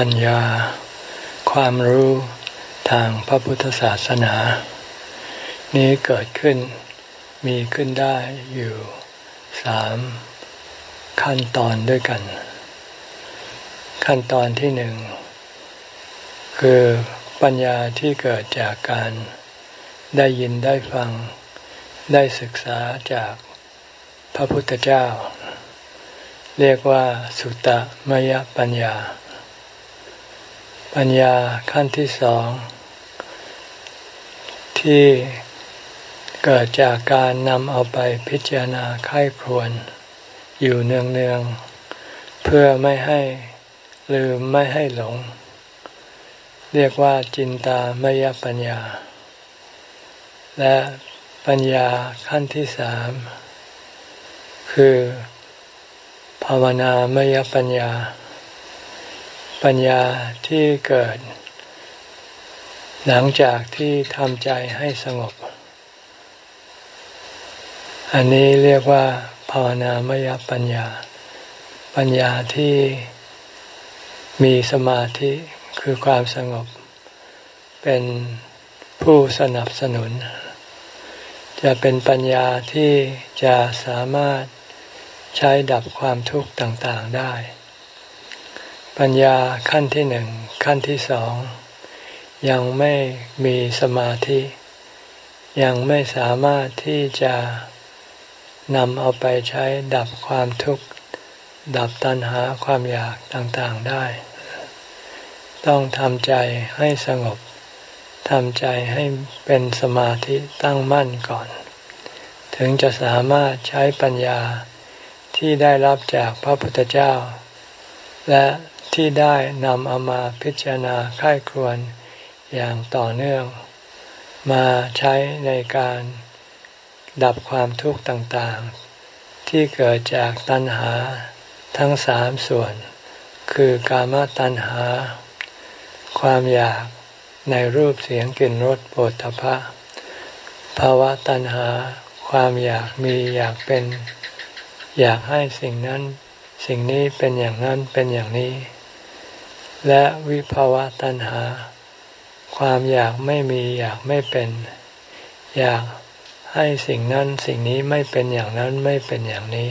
ปัญญา ความรู้ทางพระพุทธศาสนา นี้เกิดขึ้นมีขึ้นได้อยู่สามขั้นตอนด้วยกัน ขั้นตอนที่หนึ่ง คือปัญญาที่เกิดจากการได้ยินได้ฟังได้ศึกษาจากพระพุทธเจ้า เรียกว่าสุตตมยปัญญา ปัญญาขั้นที่สอง ที่เกิดจากการนำเอาไปพิจารณาไข้ครวน อยู่เนืองๆเพื่อไม่ให้ลืมไม่ให้หลง เรียกว่าจินตามยปัญญา และปัญญาขั้นที่สาม คือ ภาวนามยปัญญา ปัญญาที่เกิด หลังจากที่ทำใจให้สงบ อันนี้เรียกว่าภาวนามยปัญญา ปัญญาที่มีสมาธิคือความสงบ เป็นผู้สนับสนุน จะเป็นปัญญาที่จะสามารถใช้ดับความทุกข์ต่างๆได้ ปัญญาขั้นที่หนึ่งขั้นที่สอง ยังไม่มีสมาธิ ยังไม่สามารถที่จะนำเอาไปใช้ดับความทุกข์ ดับตัณหาความอยากต่างๆได้ ต้องทำใจให้สงบทำใจให้เป็นสมาธิตั้งมั่นก่อน ถึงจะสามารถใช้ปัญญาที่ได้รับจากพระพุทธเจ้า และ ที่ได้นำเอามาพิจารณาค่ายครวนอย่างต่อเนื่อง มาใช้ในการดับความทุกข์ต่างๆ ที่เกิดจากตัณหาทั้งสามส่วน คือกามตัณหา ความอยากในรูปเสียงกลิ่นรสโผฏฐพะภาวะตัณหา ความอยากมีอยากเป็น อยากให้สิ่งนั้น สิ่งนี้เป็นอย่างนั้นเป็นอย่างนี้ และวิภาวะตัณหา ความอยากไม่มีอยากไม่เป็น อยากให้สิ่งนั้นสิ่งนี้ไม่เป็นอย่างนั้นไม่เป็นอย่างนี้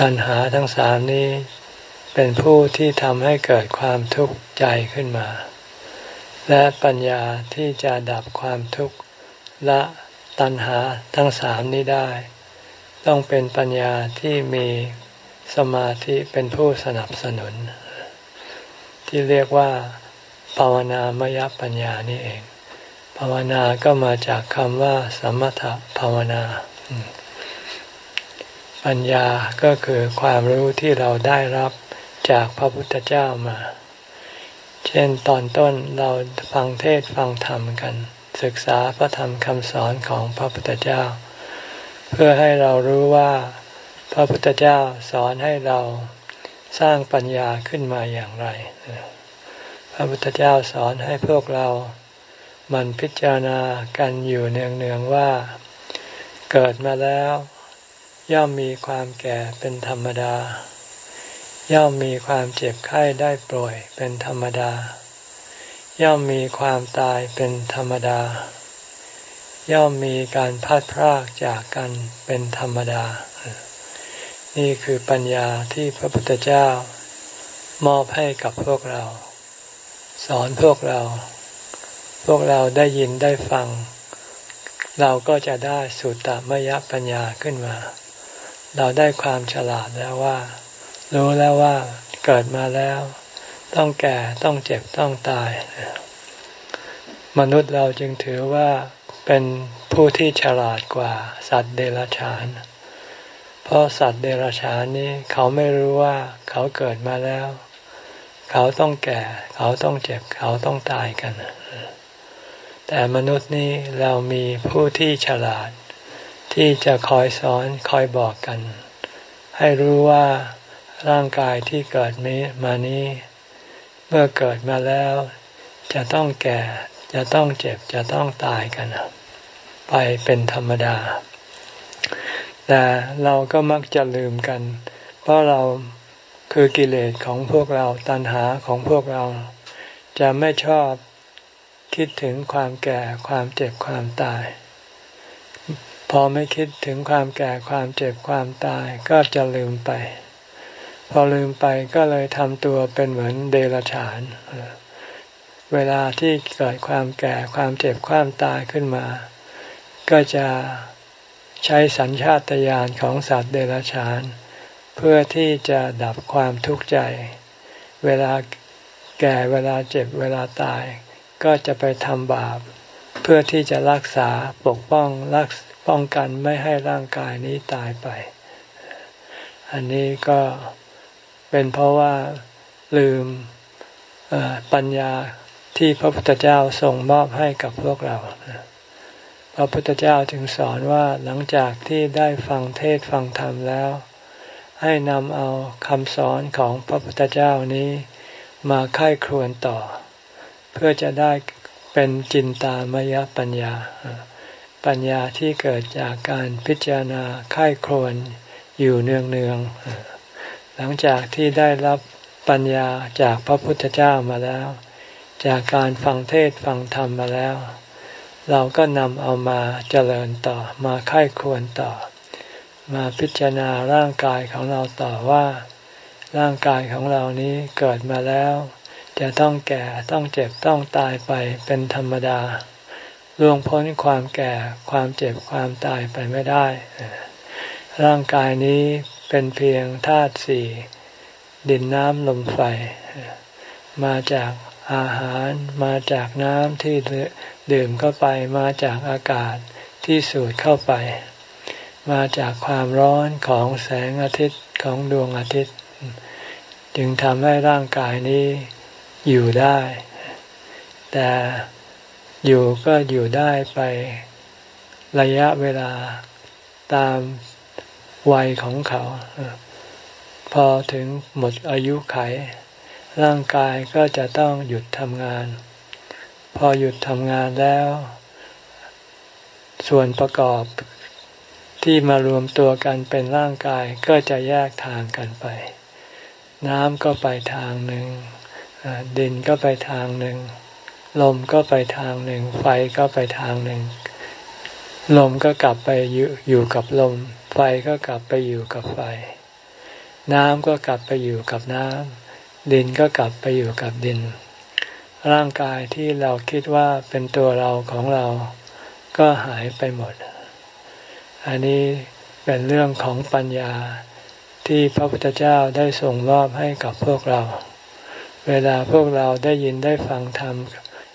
ตัณหาทั้งสามนี้เป็นผู้ที่ทำให้เกิดความทุกข์ใจขึ้นมา และปัญญาที่จะดับความทุกข์ละตัณหาทั้งสามนี้ได้ ต้องเป็นปัญญาที่มี สมาธิเป็นผู้สนับสนุน ที่เรียกว่า ภาวนามยปัญญานี่เอง ภาวนาก็มาจากคำว่า สมถภาวนา ปัญญาก็คือความรู้ที่เราได้รับจากพระพุทธเจ้ามา เช่นตอนต้นเราฟังเทศฟังธรรมกัน ศึกษาพระธรรมคำสอนของพระพุทธเจ้า เพื่อให้เรารู้ว่า พระพุทธเจ้าสอนให้เราสร้างปัญญาขึ้นมาอย่างไร พระพุทธเจ้าสอนให้พวกเรามันพิจารณากันอยู่เนืองๆว่า เกิดมาแล้ว ย่อมมีความแก่เป็นธรรมดา ย่อมมีความเจ็บไข้ได้ป่วยเป็นธรรมดา ย่อมมีความตายเป็นธรรมดา ย่อมมีการพัดพรากจากกันเป็นธรรมดา นี่คือปัญญาที่พระพุทธเจ้ามอบให้กับพวกเรา สอนพวกเรา พวกเราได้ยินได้ฟัง เราก็จะได้สุตตมยปัญญาขึ้นมา เราได้ความฉลาดแล้วว่า รู้แล้วว่าเกิดมาแล้ว ต้องแก่ต้องเจ็บต้องตาย มนุษย์เราจึงถือว่าเป็นผู้ที่ฉลาดกว่าสัตว์เดรัจฉานเพราะสัตว์เดรัจฉานนี้เขาไม่รู้ว่าเขาเกิดมาแล้ว เขาต้องแก่ เขาต้องเจ็บ เขาต้องตายกัน แต่มนุษย์นี้เรามีผู้ที่ฉลาด ที่จะคอยสอนคอยบอกกัน ให้รู้ว่าร่างกายที่เกิดมานี้ เมื่อเกิดมาแล้ว จะต้องแก่ จะต้องเจ็บ จะต้องตายกัน ไปเป็นธรรมดา แต่เราก็มักจะลืมกัน เพราะเราคือกิเลสของพวกเราตัณหาของพวกเรา จะไม่ชอบคิดถึงความแก่ความเจ็บความตาย พอไม่คิดถึงความแก่ความเจ็บความตายก็จะลืมไป พอลืมไปก็เลยทำตัวเป็นเหมือนเดรัจฉาน เวลาที่เกิดความแก่ความเจ็บความตายขึ้นมา ก็จะ ใช้สัญชาตญาณของสัตว์เดรัจฉาน เพื่อที่จะดับความทุกข์ใจ เวลาแก่เวลาเจ็บเวลาตาย ก็จะไปทำบาป เพื่อที่จะรักษาปกป้องรักป้องกันไม่ให้ร่างกายนี้ตายไป อันนี้ก็เป็นเพราะว่าลืมปัญญาที่พระพุทธเจ้าทรงมอบให้กับพวกเรา พระพุทธเจ้าจึงสอนว่าหลังจากที่ได้ฟังเทศฟังธรรมแล้ว ให้นำเอาคำสอนของพระพุทธเจ้านี้มาค่ายครวนต่อ เพื่อจะได้เป็นจินตามยปัญญา ปัญญาที่เกิดจากการพิจารณาค่ายครวนอยู่เนืองเนืองหลังจากที่ได้รับปัญญาจากพระพุทธเจ้ามาแล้ว จากการฟังเทศฟังธรรมมาแล้ว เราก็นำเอามาเจริญต่อมาไข้ควรต่อ มาพิจารณาร่างกายของเราต่อว่า ร่างกายของเรานี้เกิดมาแล้ว จะต้องแก่ต้องเจ็บต้องตายไปเป็นธรรมดาล่วงพ้นความแก่ความเจ็บความตายไปไม่ได้ ร่างกายนี้เป็นเพียงธาตุสี่ดินน้ำลมไฟ มาจากอาหารมาจากน้ำที่ ดื่มเข้าไปมาจากอากาศที่สูดเข้าไป มาจากความร้อนของแสงอาทิตย์ของดวงอาทิตย์ จึงทำให้ร่างกายนี้อยู่ได้ แต่อยู่ก็อยู่ได้ไประยะเวลาตามวัยของเขา พอถึงหมดอายุไข ร่างกายก็จะต้องหยุดทำงาน พอหยุดทำงานแล้ว ส่วนประกอบที่มารวมตัวกันเป็นร่างกายก็จะแยกทางกันไป น้ำก็ไปทางหนึ่งดินก็ไปทางหนึ่ง ลมก็ไปทางหนึ่ง ไฟก็ไปทางหนึ่ง ลมก็กลับไปอยู่ยกับลม ไฟก็กลับไปอยู่กับไฟ น้ำก็กลับไปอยู่กับน้ำดินก็กลับไปอยู่กับดิน ร่างกายที่เราคิดว่าเป็นตัวเราของเราก็หายไปหมด อันนี้เป็นเรื่องของปัญญาที่พระพุทธเจ้าได้ส่งมอบให้กับพวกเรา เวลาพวกเราได้ยินได้ฟังธรรม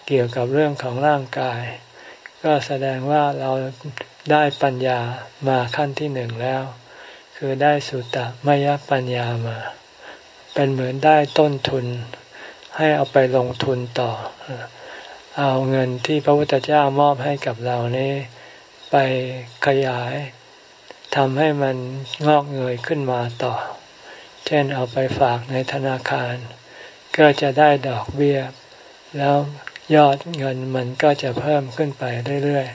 เกี่ยวกับเรื่องของร่างกาย ก็แสดงว่าเราได้ปัญญามาขั้นที่หนึ่งแล้ว คือได้สุตตมยปัญญามา เป็นเหมือนได้ต้นทุน ให้เอาไปลงทุนต่อ เอาเงินที่พระพุทธเจ้ามอบให้กับเรานี้ ไปขยายทำให้มันงอกเงยขึ้นมาต่อ เช่นเอาไปฝากในธนาคาร ก็จะได้ดอกเบี้ย แล้วยอดเงินมันก็จะเพิ่มขึ้นไปเรื่อย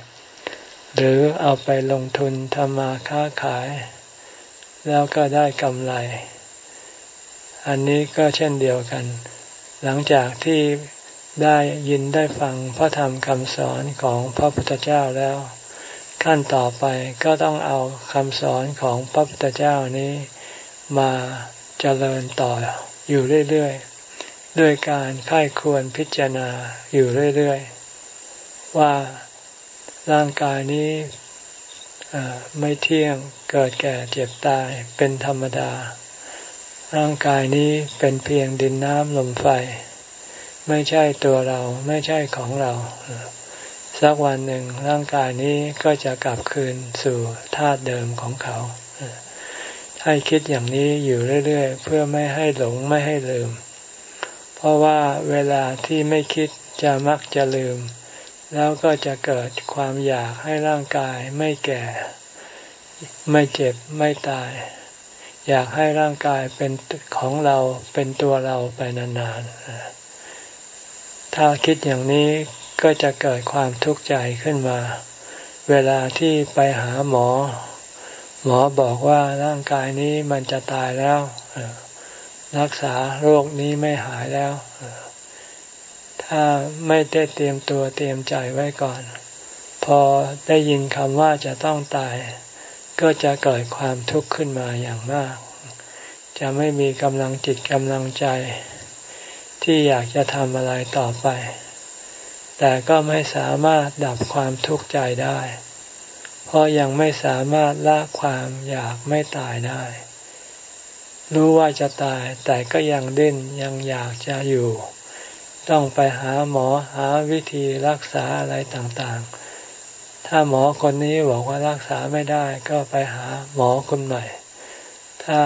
ๆ หรือเอาไปลงทุนทำมาค้าขาย แล้วก็ได้กำไร อันนี้ก็เช่นเดียวกัน หลังจากที่ได้ยินได้ฟังพระธรรมคำสอนของพระพุทธเจ้าแล้ว ขั้นต่อไปก็ต้องเอาคำสอนของพระพุทธเจ้านี้ มาเจริญต่ออยู่เรื่อยๆด้วยการค่ายควรพิจารณาอยู่เรื่อยๆว่าร่างกายนี้ไม่เที่ยงเกิดแก่เจ็บตายเป็นธรรมดา ร่างกายนี้เป็นเพียงดินน้ำลมไฟ ไม่ใช่ตัวเราไม่ใช่ของเรา สักวันหนึ่งร่างกายนี้ก็จะกลับคืนสู่ธาตุเดิมของเขา ให้คิดอย่างนี้อยู่เรื่อยๆ เพื่อไม่ให้หลงไม่ให้ลืม เพราะว่าเวลาที่ไม่คิดจะมักจะลืม แล้วก็จะเกิดความอยากให้ร่างกายไม่แก่ ไม่เจ็บไม่ตาย อยากให้ร่างกายเป็นของเราเป็นตัวเราไปนานๆ ถ้าคิดอย่างนี้ก็จะเกิดความทุกข์ใจขึ้นมา เวลาที่ไปหาหมอ หมอบอกว่าร่างกายนี้มันจะตายแล้ว รักษาโรคนี้ไม่หายแล้ว ถ้าไม่ได้เตรียมตัวเตรียมใจไว้ก่อน พอได้ยินคำว่าจะต้องตาย ก็จะเกิดความทุกข์ขึ้นมาอย่างมาก จะไม่มีกำลังจิตกำลังใจ ที่อยากจะทำอะไรต่อไป แต่ก็ไม่สามารถดับความทุกข์ใจได้ เพราะยังไม่สามารถละความอยากไม่ตายได้ รู้ว่าจะตายแต่ก็ยังดิ้นยังอยากจะอยู่ ต้องไปหาหมอหาวิธีรักษาอะไรต่างๆ ถ้าหมอคนนี้บอกว่ารักษาไม่ได้ก็ไปหาหมอคนใหม่ ถ้า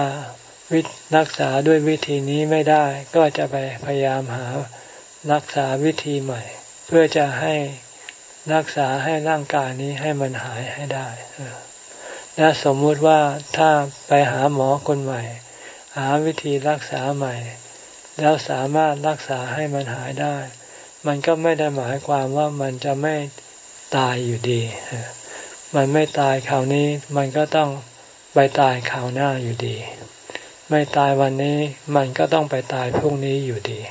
วิรักษาด้วยวิธีนี้ไม่ได้ก็จะไปพยายามหารักษาวิธีใหม่ เพื่อจะให้รักษาให้ร่างกายนี้ให้มันหายให้ได้และสมมุติว่าถ้าไปหาหมอคนใหม่ หาวิธีรักษาใหม่ แล้วสามารถรักษาให้มันหายได้ มันก็ไม่ได้หมายความว่ามันจะไม่ ตายอยู่ดี มันไม่ตายคราวนี้มันก็ต้องไปตายคราวหน้าอยู่ดี ไม่ตายวันนี้มันก็ต้องไปตายพรุ่งนี้อยู่ดี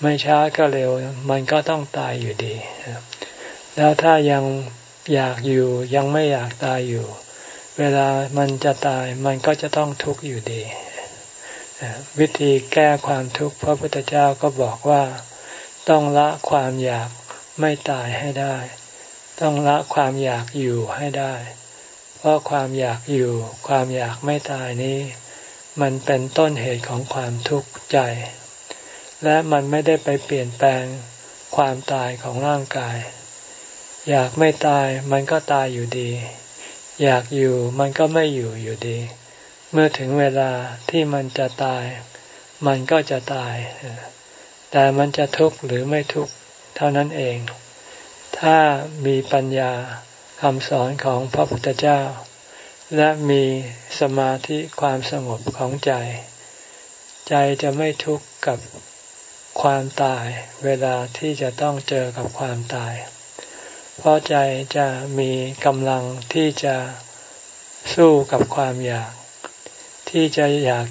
ไม่ช้าก็เร็วมันก็ต้องตายอยู่ดี แล้วถ้ายังอยากอยู่ยังไม่อยากตายอยู่ เวลามันจะตายมันก็จะต้องทุกข์อยู่ดี วิธีแก้ความทุกข์พระพุทธเจ้าก็บอกว่าต้องละความอยาก ไม่ตายให้ได้ ต้องละความอยากอยู่ให้ได้ เพราะความอยากอยู่ ความอยากไม่ตายนี้ มันเป็นต้นเหตุของความทุกข์ใจ และมันไม่ได้ไปเปลี่ยนแปลงความตายของร่างกาย อยากไม่ตายมันก็ตายอยู่ดี อยากอยู่มันก็ไม่อยู่อยู่ดี เมื่อถึงเวลาที่มันจะตาย มันก็จะตาย แต่มันจะทุกข์หรือไม่ทุกข์ เท่านั้นเอง ถ้ามีปัญญาคำสอนของพระพุทธเจ้า และมีสมาธิความสงบของใจ ใจจะไม่ทุกข์กับความตายเวลาที่จะต้องเจอกับความตาย เพราะใจจะมีกำลังที่จะสู้กับความอยาก ที่จะอยาก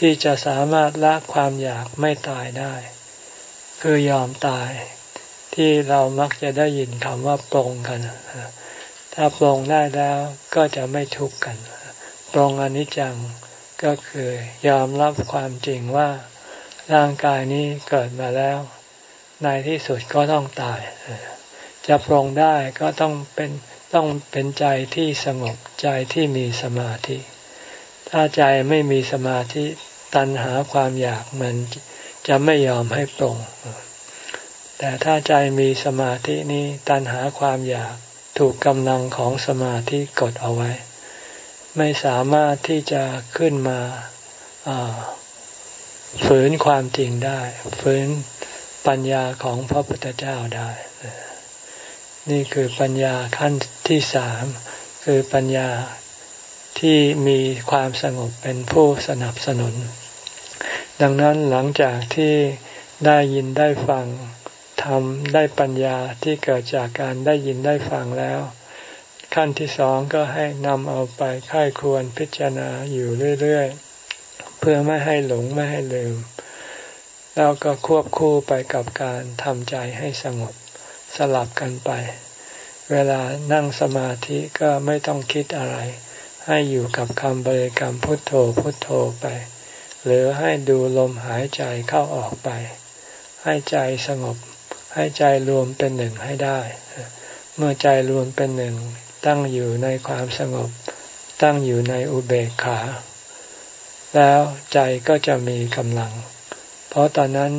ที่จะสามารถละความอยากไม่ตายได้ คือยอมตาย ที่เรามักจะได้ยินคำว่าปรงกัน ถ้าปรงได้แล้วก็จะไม่ทุกข์กัน ปรงอนิจจังก็คือยอมรับความจริงว่าร่างกายนี้เกิดมาแล้ว ในที่สุดก็ต้องตาย จะปรงได้ก็ต้องเป็นต้องเป็นใจที่สงบใจที่มีสมาธิ ถ้าใจไม่มีสมาธิตัณหาความอยากมันจะไม่ยอมให้ปรง แต่ถ้าใจมีสมาธินี้ตัณหาความอยากถูกกำลังของสมาธิกดเอาไว้ ไม่สามารถที่จะขึ้นมาฝืนความจริงได้ ฝืนปัญญาของพระพุทธเจ้าได้ นี่คือปัญญาขั้นที่สามคือปัญญาที่มีความสงบเป็นผู้สนับสนุน ดังนั้นหลังจากที่ได้ยินได้ฟัง ทำได้ปัญญาที่เกิดจากการได้ยินได้ฟังแล้ว ขั้นที่สองก็ให้นำเอาไปค่ายควรพิจารณาอยู่เรื่อยๆ เพื่อไม่ให้หลงไม่ให้ลืม แล้วก็ควบคู่ไปกับการทำใจให้สงบสลับกันไป เวลานั่งสมาธิก็ไม่ต้องคิดอะไร ให้อยู่กับคำบริกรรมพุทโธพุทโธไป หรือให้ดูลมหายใจเข้าออกไปให้ใจสงบ ให้ใจรวมเป็นหนึ่งให้ได้ เมื่อใจรวมเป็นหนึ่ง ตั้งอยู่ในความสงบ ตั้งอยู่ในอุเบกขา แล้วใจก็จะมีกำลัง เพราะตอนนั้น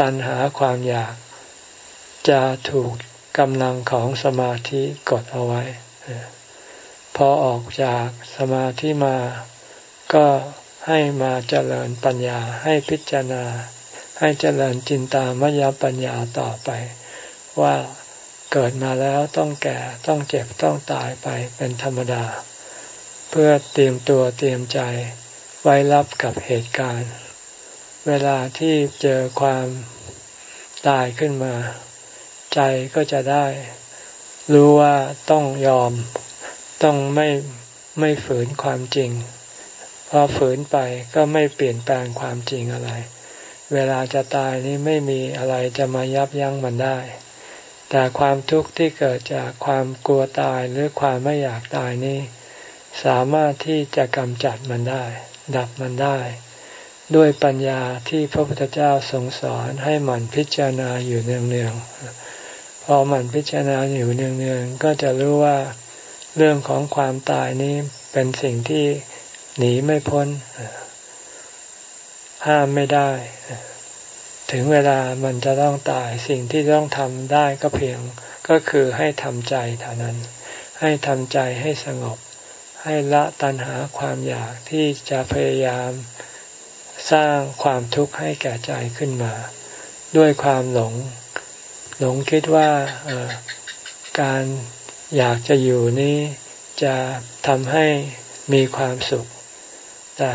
ตัณหาความอยาก จะถูกกำลังของสมาธิกดเอาไว้ พอออกจากสมาธิมา ก็ให้มาเจริญปัญญาให้พิจารณา ให้เจริญจินตามยปัญญาต่อไป ว่าเกิดมาแล้วต้องแก่ต้องเจ็บต้องตายไปเป็นธรรมดา เพื่อเตรียมตัวเตรียมใจไว้รับกับเหตุการณ์ เวลาที่เจอความตายขึ้นมา ใจก็จะได้ รู้ว่าต้องยอมต้องไม่ไม่ฝืนความจริง เพอฝืนไปก็ไม่เปลี่ยนแปลงความจริงอะไร เวลาจะตายนี้ไม่มีอะไรจะมายับยั้งมันได้ แต่ความทุกข์ที่เกิดจากความกลัวตายหรือความไม่อยากตายนี้ สามารถที่จะกำจัดมันได้ ดับมันได้ ด้วยปัญญาที่พระพุทธเจ้าทรงสอนให้มันพิจารณาอยู่เนืองๆพอมันพิจารณาอยู่เนืองๆก็จะรู้ว่าเรื่องของความตายนี้เป็นสิ่งที่หนีไม่พ้น ห้ามไม่ได้ ถึงเวลามันจะต้องตายสิ่งที่ต้องทำได้ก็เพียงก็คือให้ทำใจเท่านั้น ให้ทำใจให้สงบ ให้ละตัณหาความอยากที่จะพยายามสร้างความทุกข์ให้แก่ใจขึ้นมา ด้วยความหลง หลงคิดว่าการอยากจะอยู่นี้จะทำให้มีความสุข แต่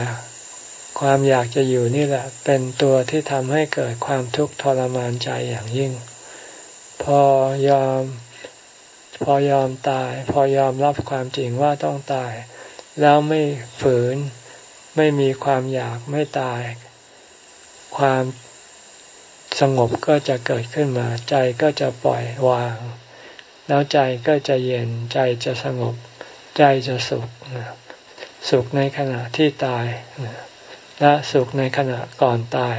ความอยากจะอยู่นี่แหละ เป็นตัวที่ทำให้เกิดความทุกข์ทรมานใจอย่างยิ่ง พอยอม พอยอมตาย พอยอมรับความจริงว่าต้องตาย แล้วไม่ฝืน ไม่มีความอยากไม่ตาย ความสงบก็จะเกิดขึ้นมา ใจก็จะปล่อยวาง แล้วใจก็จะเย็น ใจจะสงบ ใจจะสุข สุขในขณะที่ตาย และสุขในขณะก่อนตาย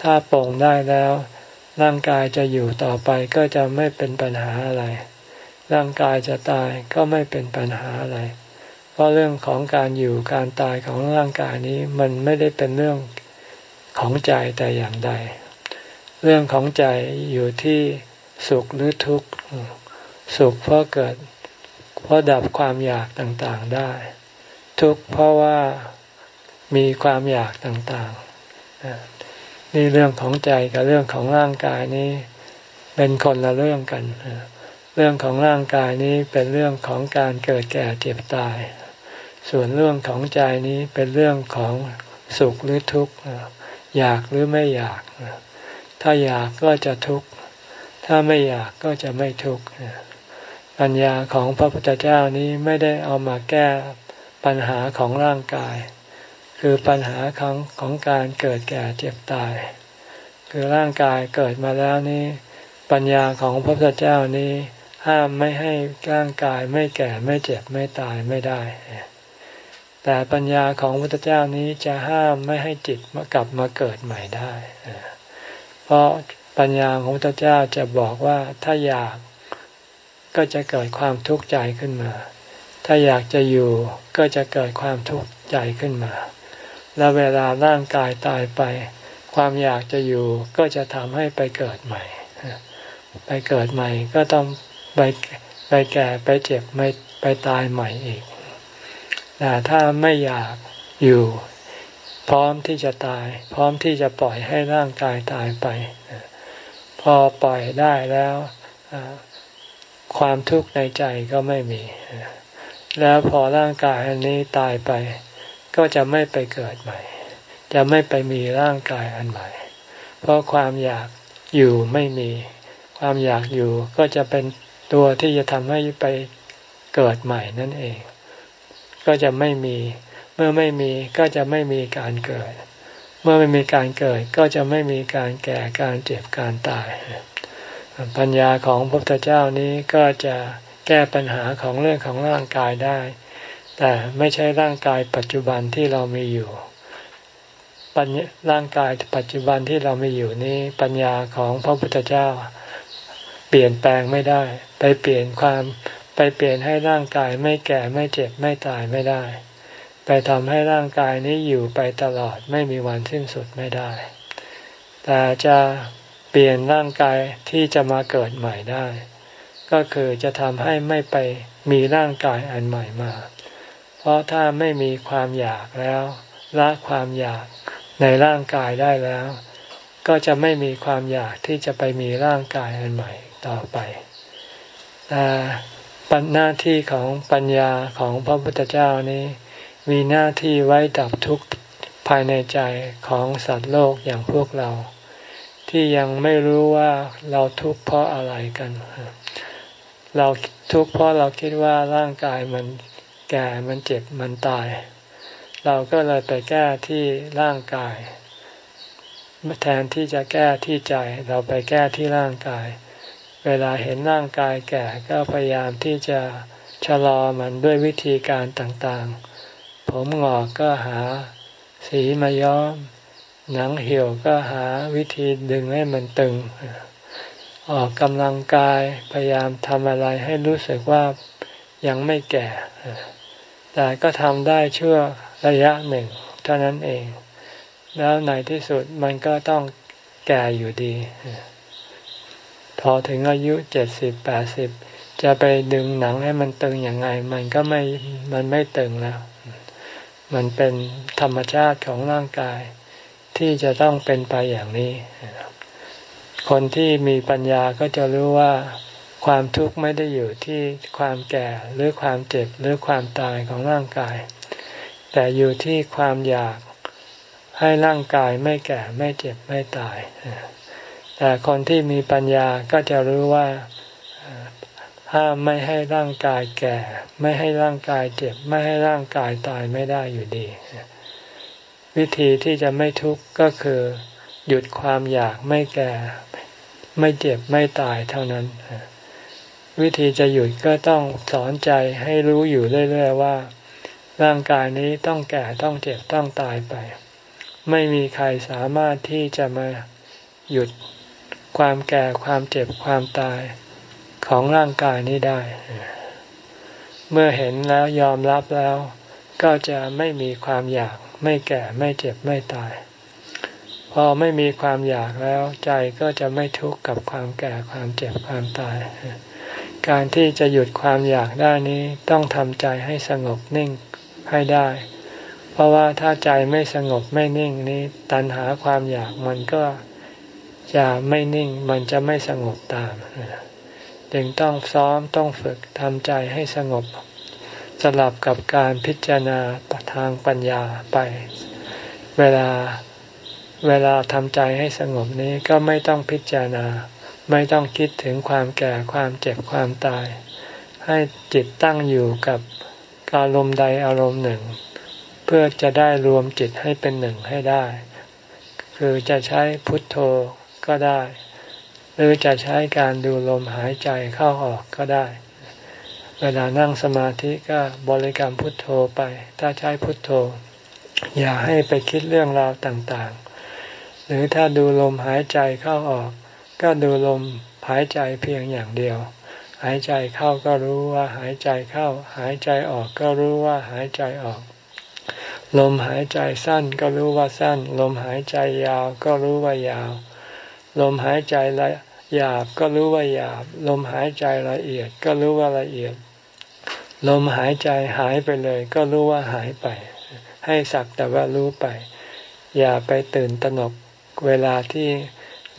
ถ้าปลงได้แล้ว ร่างกายจะอยู่ต่อไปก็จะไม่เป็นปัญหาอะไร ร่างกายจะตายก็ไม่เป็นปัญหาอะไร เพราะเรื่องของการอยู่การตายของร่างกายนี้มันไม่ได้เป็นเรื่องของใจแต่อย่างใด เรื่องของใจอยู่ที่สุขหรือทุกข์ สุขเพราะเกิดเพราะดับความอยากต่างๆได้ ทุกข์เพราะว่า มีความอยากต่างๆ นี่เรื่องของใจกับเรื่องของร่างกายนี้เป็นคนละเรื่องกัน เรื่องของร่างกายนี้เป็นเรื่องของการเกิดแก่เจ็บตาย ส่วนเรื่องของใจนี้เป็นเรื่องของสุขหรือทุกข์ อยากหรือไม่อยาก ถ้าอยากก็จะทุกข์ ถ้าไม่อยากก็จะไม่ทุกข์ปัญญาของพระพุทธเจ้านี้ไม่ได้เอามาแก้ปัญหาของร่างกาย คือปัญหาของของการเกิดแก่เจ็บตาย คือร่างกายเกิดมาแล้วนี้ ปัญญาของพระพุทธเจ้านี้ ห้ามไม่ให้ร่างกายไม่แก่ไม่เจ็บไม่ตายไม่ได้ แต่ปัญญาของพระพุทธเจ้านี้จะห้ามไม่ให้จิตมากลับมาเกิดใหม่ได้ เพราะปัญญาของพระพุทธเจ้าจะบอกว่าถ้าอยากก็จะเกิดความทุกข์ใจขึ้นมา ถ้าอยากจะอยู่ก็จะเกิดความทุกข์ใจขึ้นมา แล้วเวลาร่างกายตายไป ความอยากจะอยู่ก็จะทำให้ไปเกิดใหม่ ไปเกิดใหม่ก็ต้องไปไปแก่ไปเจ็บไม่ไปตายใหม่อีก แต่ถ้าไม่อยากอยู่ พร้อมที่จะตาย พร้อมที่จะปล่อยให้ร่างกายตายไป พอปล่อยได้แล้วความทุกข์ในใจก็ไม่มี แล้วพอร่างกายอันนี้ตายไป ก็จะไม่ไปเกิดใหม่ จะไม่ไปมีร่างกายอันใหม่ เพราะความอยากอยู่ไม่มี ความอยากอยู่ก็จะเป็นตัวที่จะทำให้ไปเกิดใหม่นั่นเอง ก็จะไม่มี เมื่อไม่มีก็จะไม่มีการเกิด เมื่อไม่มีการเกิดก็จะไม่มีการแก่การเจ็บการตาย ปัญญาของพระพุทธเจ้านี้ก็จะแก้ปัญหาของเรื่องของร่างกายได้ แต่ไม่ใช่ร่างกายปัจจุบันที่เรามีอยู่ปัญร่างกายปัจจุบันที่เรามีอยู่นี้ ปัญญาของพระพุทธเจ้า เปลี่ยนแปลงไม่ได้ ไปเปลี่ยนความไปเปลี่ยนให้ร่างกายไม่แก่ไม่เจ็บไม่ตายไม่ได้ ไปทำให้ร่างกายนี้อยู่ไปตลอดไม่มีวันสิ้นสุดไม่ได้ แต่จะเปลี่ยนร่างกายที่จะมาเกิดใหม่ได้ ก็คือจะทำให้ไม่ไปมีร่างกายอันใหม่มาเราะถ้าไม่มีความอยากแล้วละความอยากในร่างกายได้แล้ว ก็จะไม่มีความอยากที่จะไปมีร่างกายอันใหม่ต่อไปแต่ปัญหน้าที่ของปัญญาของพระพุทธเจ้านี้ มีหน้าที่ไว้ดับทุกข์ภายในใจของสัตว์โลกอย่างพวกเรา ที่ยังไม่รู้ว่าเราทุกข์เพราะอะไรกัน เราทุกข์เพราะเราคิดว่าร่างกายมัน แก่มันเจ็บมันตาย เราก็เลยไปแก้ที่ร่างกายแทนที่จะแก้ที่ใจเราไปแก้ที่ร่างกาย เวลาเห็นร่างกายแก่ก็พยายามที่จะชะลอมันด้วยวิธีการต่างๆ ผมหงอกก็หา สีมาย้อม หนังเหี่ยวก็หาวิธีดึงให้มันตึง ออกกำลังกายพยายามทำอะไรให้รู้สึกว่ายังไม่แก่ แต่ก็ทำได้เชั่วระยะหนึ่ง เท่านั้นเอง แล้วในที่สุดมันก็ต้องแก่อยู่ดี พอถึงอายุเจ็ดสิบแปดสิบจะไปดึงหนังให้มันตึงอย่างไง มันก็ไม่มันไม่ตึงแล้ว มันเป็นธรรมชาติของร่างกายที่จะต้องเป็นไปอย่างนี้ คนที่มีปัญญาก็จะรู้ว่า ความทุกข์ไม่ได้อยู่ที่ความแก่หรือความเจ็บหรือความตายของร่างกาย แต่อยู่ที่ความอยากให้ร่างกายไม่แก่ไม่เจ็บไม่ตาย แต่คนที่มีปัญญาก็จะรู้ว่าห้ามไม่ให้ร่างกายแก่ ไม่ให้ร่างกายเจ็บ ไม่ให้ร่างกายตายไม่ได้อยู่ดี วิธีที่จะไม่ทุกข์ก็คือหยุดความอยากไม่แก่ ไม่เจ็บไม่ตายเท่านั้น วิธีจะหยุดก็ต้องสอนใจให้รู้อยู่เรื่อยๆว่า ร่างกายนี้ต้องแก่ต้องเจ็บต้องตายไป ไม่มีใครสามารถที่จะมาหยุดความแก่ความเจ็บความตายของร่างกายนี้ได้ เมื่อเห็นแล้วยอมรับแล้ว ก็จะไม่มีความอยาก ไม่แก่ไม่เจ็บไม่ตาย พอไม่มีความอยากแล้วใจก็จะไม่ทุกข์กับความแก่ความเจ็บความตาย การที่จะหยุดความอยากได้นี้ต้องทำใจให้สงบนิ่งให้ได้ เพราะว่าถ้าใจไม่สงบไม่นิ่งนี้ ตัณหาความอยากมันก็จะไม่นิ่งมันจะไม่สงบตามจึงต้องซ้อมต้องฝึกทำใจให้สงบ สลับกับการพิจารณาทางปัญญาไป เวลาเวลาทำใจให้สงบนี้ก็ไม่ต้องพิจารณา ไม่ต้องคิดถึงความแก่ความเจ็บความตาย ให้จิตตั้งอยู่กับอารมณ์ใดอารมณ์หนึ่ง เพื่อจะได้รวมจิตให้เป็นหนึ่งให้ได้ คือจะใช้พุทโธก็ได้ หรือจะใช้การดูลมหายใจเข้าออกก็ได้ เวลานั่งสมาธิก็บริกรรมพุทโธไป ถ้าใช้พุทโธ อย่าให้ไปคิดเรื่องราวต่างๆ หรือถ้าดูลมหายใจเข้าออก ก็ดูลมหายใจเพียงอย่างเดียว หายใจเข้าก็รู้ว่าหายใจเข้า หายใจออกก็รู้ว่าหายใจออก ลมหายใจสั้นก็รู้ว่าสั้น ลมหายใจยาวก็รู้ว่ายาว ลมหายใจละหยาบก็รู้ว่าหยาบ ลมหายใจละเอียดก็รู้ว่าละเอียด ลมหายใจหายไปเลย ก็รู้ว่าหายไป ให้สักแต่ว่ารู้ไป อย่าไปตื่นตระหนกเวลาที่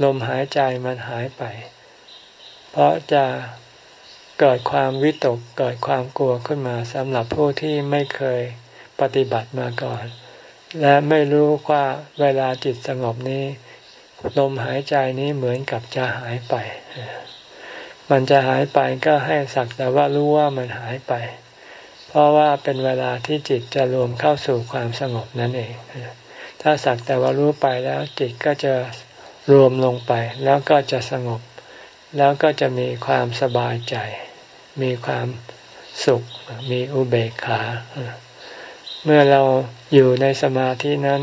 ลมหายใจมันหายไป เพราะจะเกิดความวิตกเกิดความกลัวขึ้นมาสำหรับผู้ที่ไม่เคยปฏิบัติมาก่อน และไม่รู้ว่าเวลาจิตสงบนี้ ลมหายใจนี้เหมือนกับจะหายไป มันจะหายไปก็ให้สักแต่ว่ารู้ว่ามันหายไป เพราะว่าเป็นเวลาที่จิตจะรวมเข้าสู่ความสงบนั่นเอง ถ้าสักแต่ว่ารู้ไปแล้วจิตก็จะ รวมลงไปแล้วก็จะสงบ แล้วก็จะมีความสบายใจ มีความสุข มีอุเบกขา เมื่อเราอยู่ในสมาธินั้น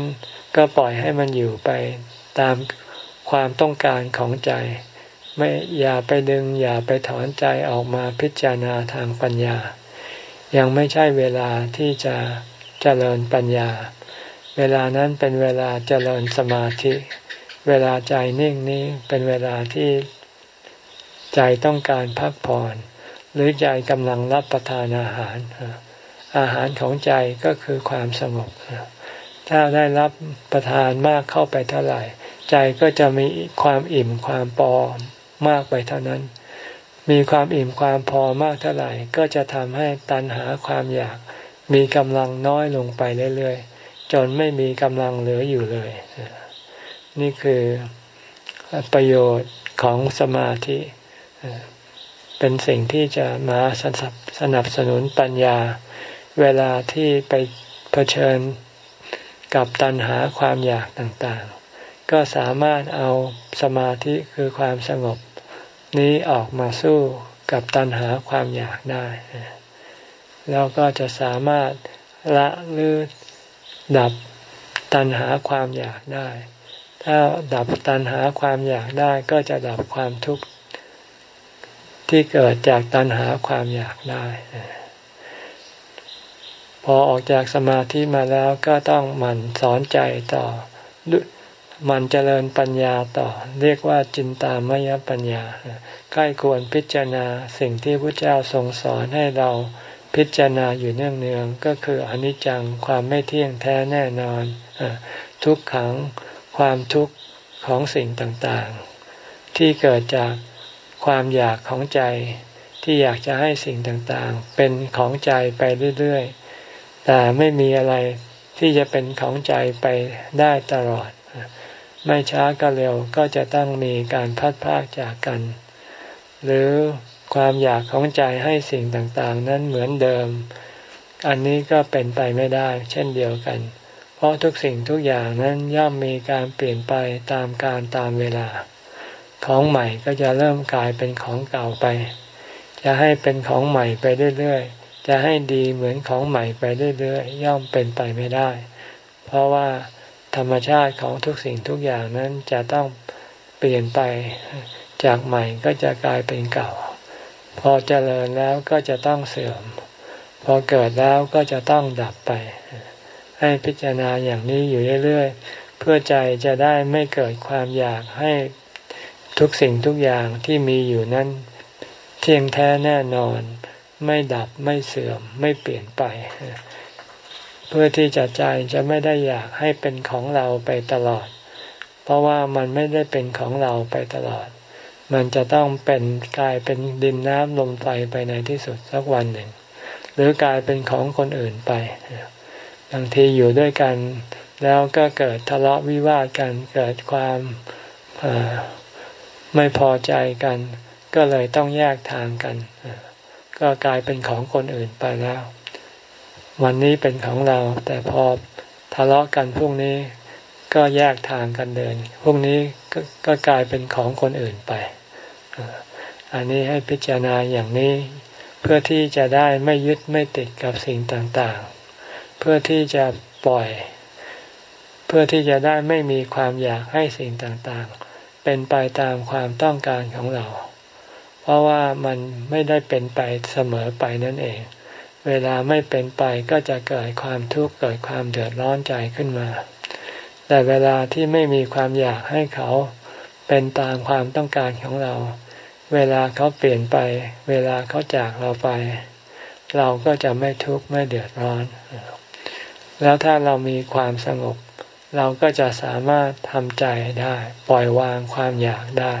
ก็ปล่อยให้มันอยู่ไปตามความต้องการของใจ ไม่อย่าไปดึง อย่าไปถอนใจออกมาพิจารณาทางปัญญา ยังไม่ใช่เวลาที่จะเจริญปัญญา เวลานั้นเป็นเวลาเจริญสมาธิ เวลาใจนิ่งนี้เป็นเวลาที่ใจต้องการพักผ่อน หรือใจกำลังรับประทานอาหาร อาหารของใจก็คือความสงบถ้าได้รับประทานมากเข้าไปเท่าไหร่ ใจก็จะมีความอิ่มความพอมากไปเท่านั้น มีความอิ่มความพอมากเท่าไหร่ ก็จะทำให้ตันหาความอยาก มีกำลังน้อยลงไปเรื่อยๆจนไม่มีกำลังเหลืออยู่เลย นี่คือประโยชน์ของสมาธิเป็นสิ่งที่จะมาสนับสนุนปัญญา เวลาที่ไปเผชิญกับตัณหาความอยากต่างๆ ก็สามารถเอาสมาธิคือความสงบ นี้ออกมาสู้กับตัณหาความอยากได้ แล้วก็จะสามารถละหรือดับตัณหาความอยากได้ ถ้าดับตัณหาความอยากได้ก็จะดับความทุกข์ที่เกิดจากตัณหาความอยากได้ พอออกจากสมาธิมาแล้วก็ต้องหมั่นสอนใจต่อมันเจริญปัญญาต่อ เรียกว่าจินตามยปัญญาใกล้ควรพิจารณาสิ่งที่พระเจ้าทรงสอนให้เราพิจารณาอยู่เนืองๆก็คืออนิจจังความไม่เที่ยงแท้แน่นอน ทุกขัง ความทุกข์ของสิ่งต่างๆ ที่เกิดจากความอยากของใจที่อยากจะให้สิ่งต่างๆ เป็นของใจไปเรื่อยๆ แต่ไม่มีอะไรที่จะเป็นของใจไปได้ตลอด ไม่ช้าก็เร็วก็จะต้องมีการพัดพากจากกัน หรือความอยากของใจให้สิ่งต่างๆ นั้นเหมือนเดิม อันนี้ก็เป็นไปไม่ได้ เช่นเดียวกันเราะทุกสิ่งทุกอย่างนั้นย่อมมีการเปลี่ยนไปตามการตามเวลา ของใหม่ก็จะเริ่มกลายเป็นของเก่าไป จะให้เป็นของใหม่ไปเรื่อยๆ จะให้ดีเหมือนของใหม่ไปเรื่อยๆ ย่อมเป็นไปไม่ได้ เพราะว่าธรรมชาติของทุกสิ่งทุกอย่างนั้นจะต้องเปลี่ยนไป จากใหม่ก็จะกลายเป็นเก่า พอเจริญแล้วก็จะต้องเสื่อม พอเกิดแล้วก็จะต้องดับไป ให้พิจารณาอย่างนี้อยู่เรื่อยๆ เพื่อใจจะได้ไม่เกิดความอยากให้ทุกสิ่งทุกอย่างที่มีอยู่นั้นเที่ยงแท้แน่นอน ไม่ดับไม่เสื่อมไม่เปลี่ยนไป เพื่อที่จะใจจะไม่ได้อยากให้เป็นของเราไปตลอด เพราะว่ามันไม่ได้เป็นของเราไปตลอด มันจะต้องเป็นกลายเป็นดินน้ำลมไฟไปในที่สุดสักวันหนึ่ง หรือกลายเป็นของคนอื่นไป บางทีอยู่ด้วยกัน แล้วก็เกิดทะเลาะวิวาทกัน เกิดความไม่พอใจกัน ก็เลยต้องแยกทางกัน ก็กลายเป็นของคนอื่นไปแล้ว วันนี้เป็นของเรา แต่พอทะเลาะกันพรุ่งนี้ก็แยกทางกันเดิน พรุ่งนี้กก็กลายเป็นของคนอื่นไป อันนี้ให้พิจารณาอย่างนี้ เพื่อที่จะได้ไม่ยึดไม่ติดกับสิ่งต่าง เพื่อที่จะปล่อย เพื่อที่จะได้ไม่มีความอยากให้สิ่งต่างๆ เป็นไปตามความต้องการของเรา เพราะว่ามันไม่ได้เป็นไปเสมอไปนั่นเอง เวลาไม่เป็นไปก็จะเกิดความทุกข์เกิดความเดือดร้อนใจขึ้นมา แต่เวลาที่ไม่มีความอยากให้เขาเป็นตามความต้องการของเรา เวลาเขาเปลี่ยนไป เวลาเขาจากเราไป เราก็จะไม่ทุกข์ไม่เดือดร้อน แล้วถ้าเรามีความสงบ เราก็จะสามารถทำใจได้ ปล่อยวางความอยากได้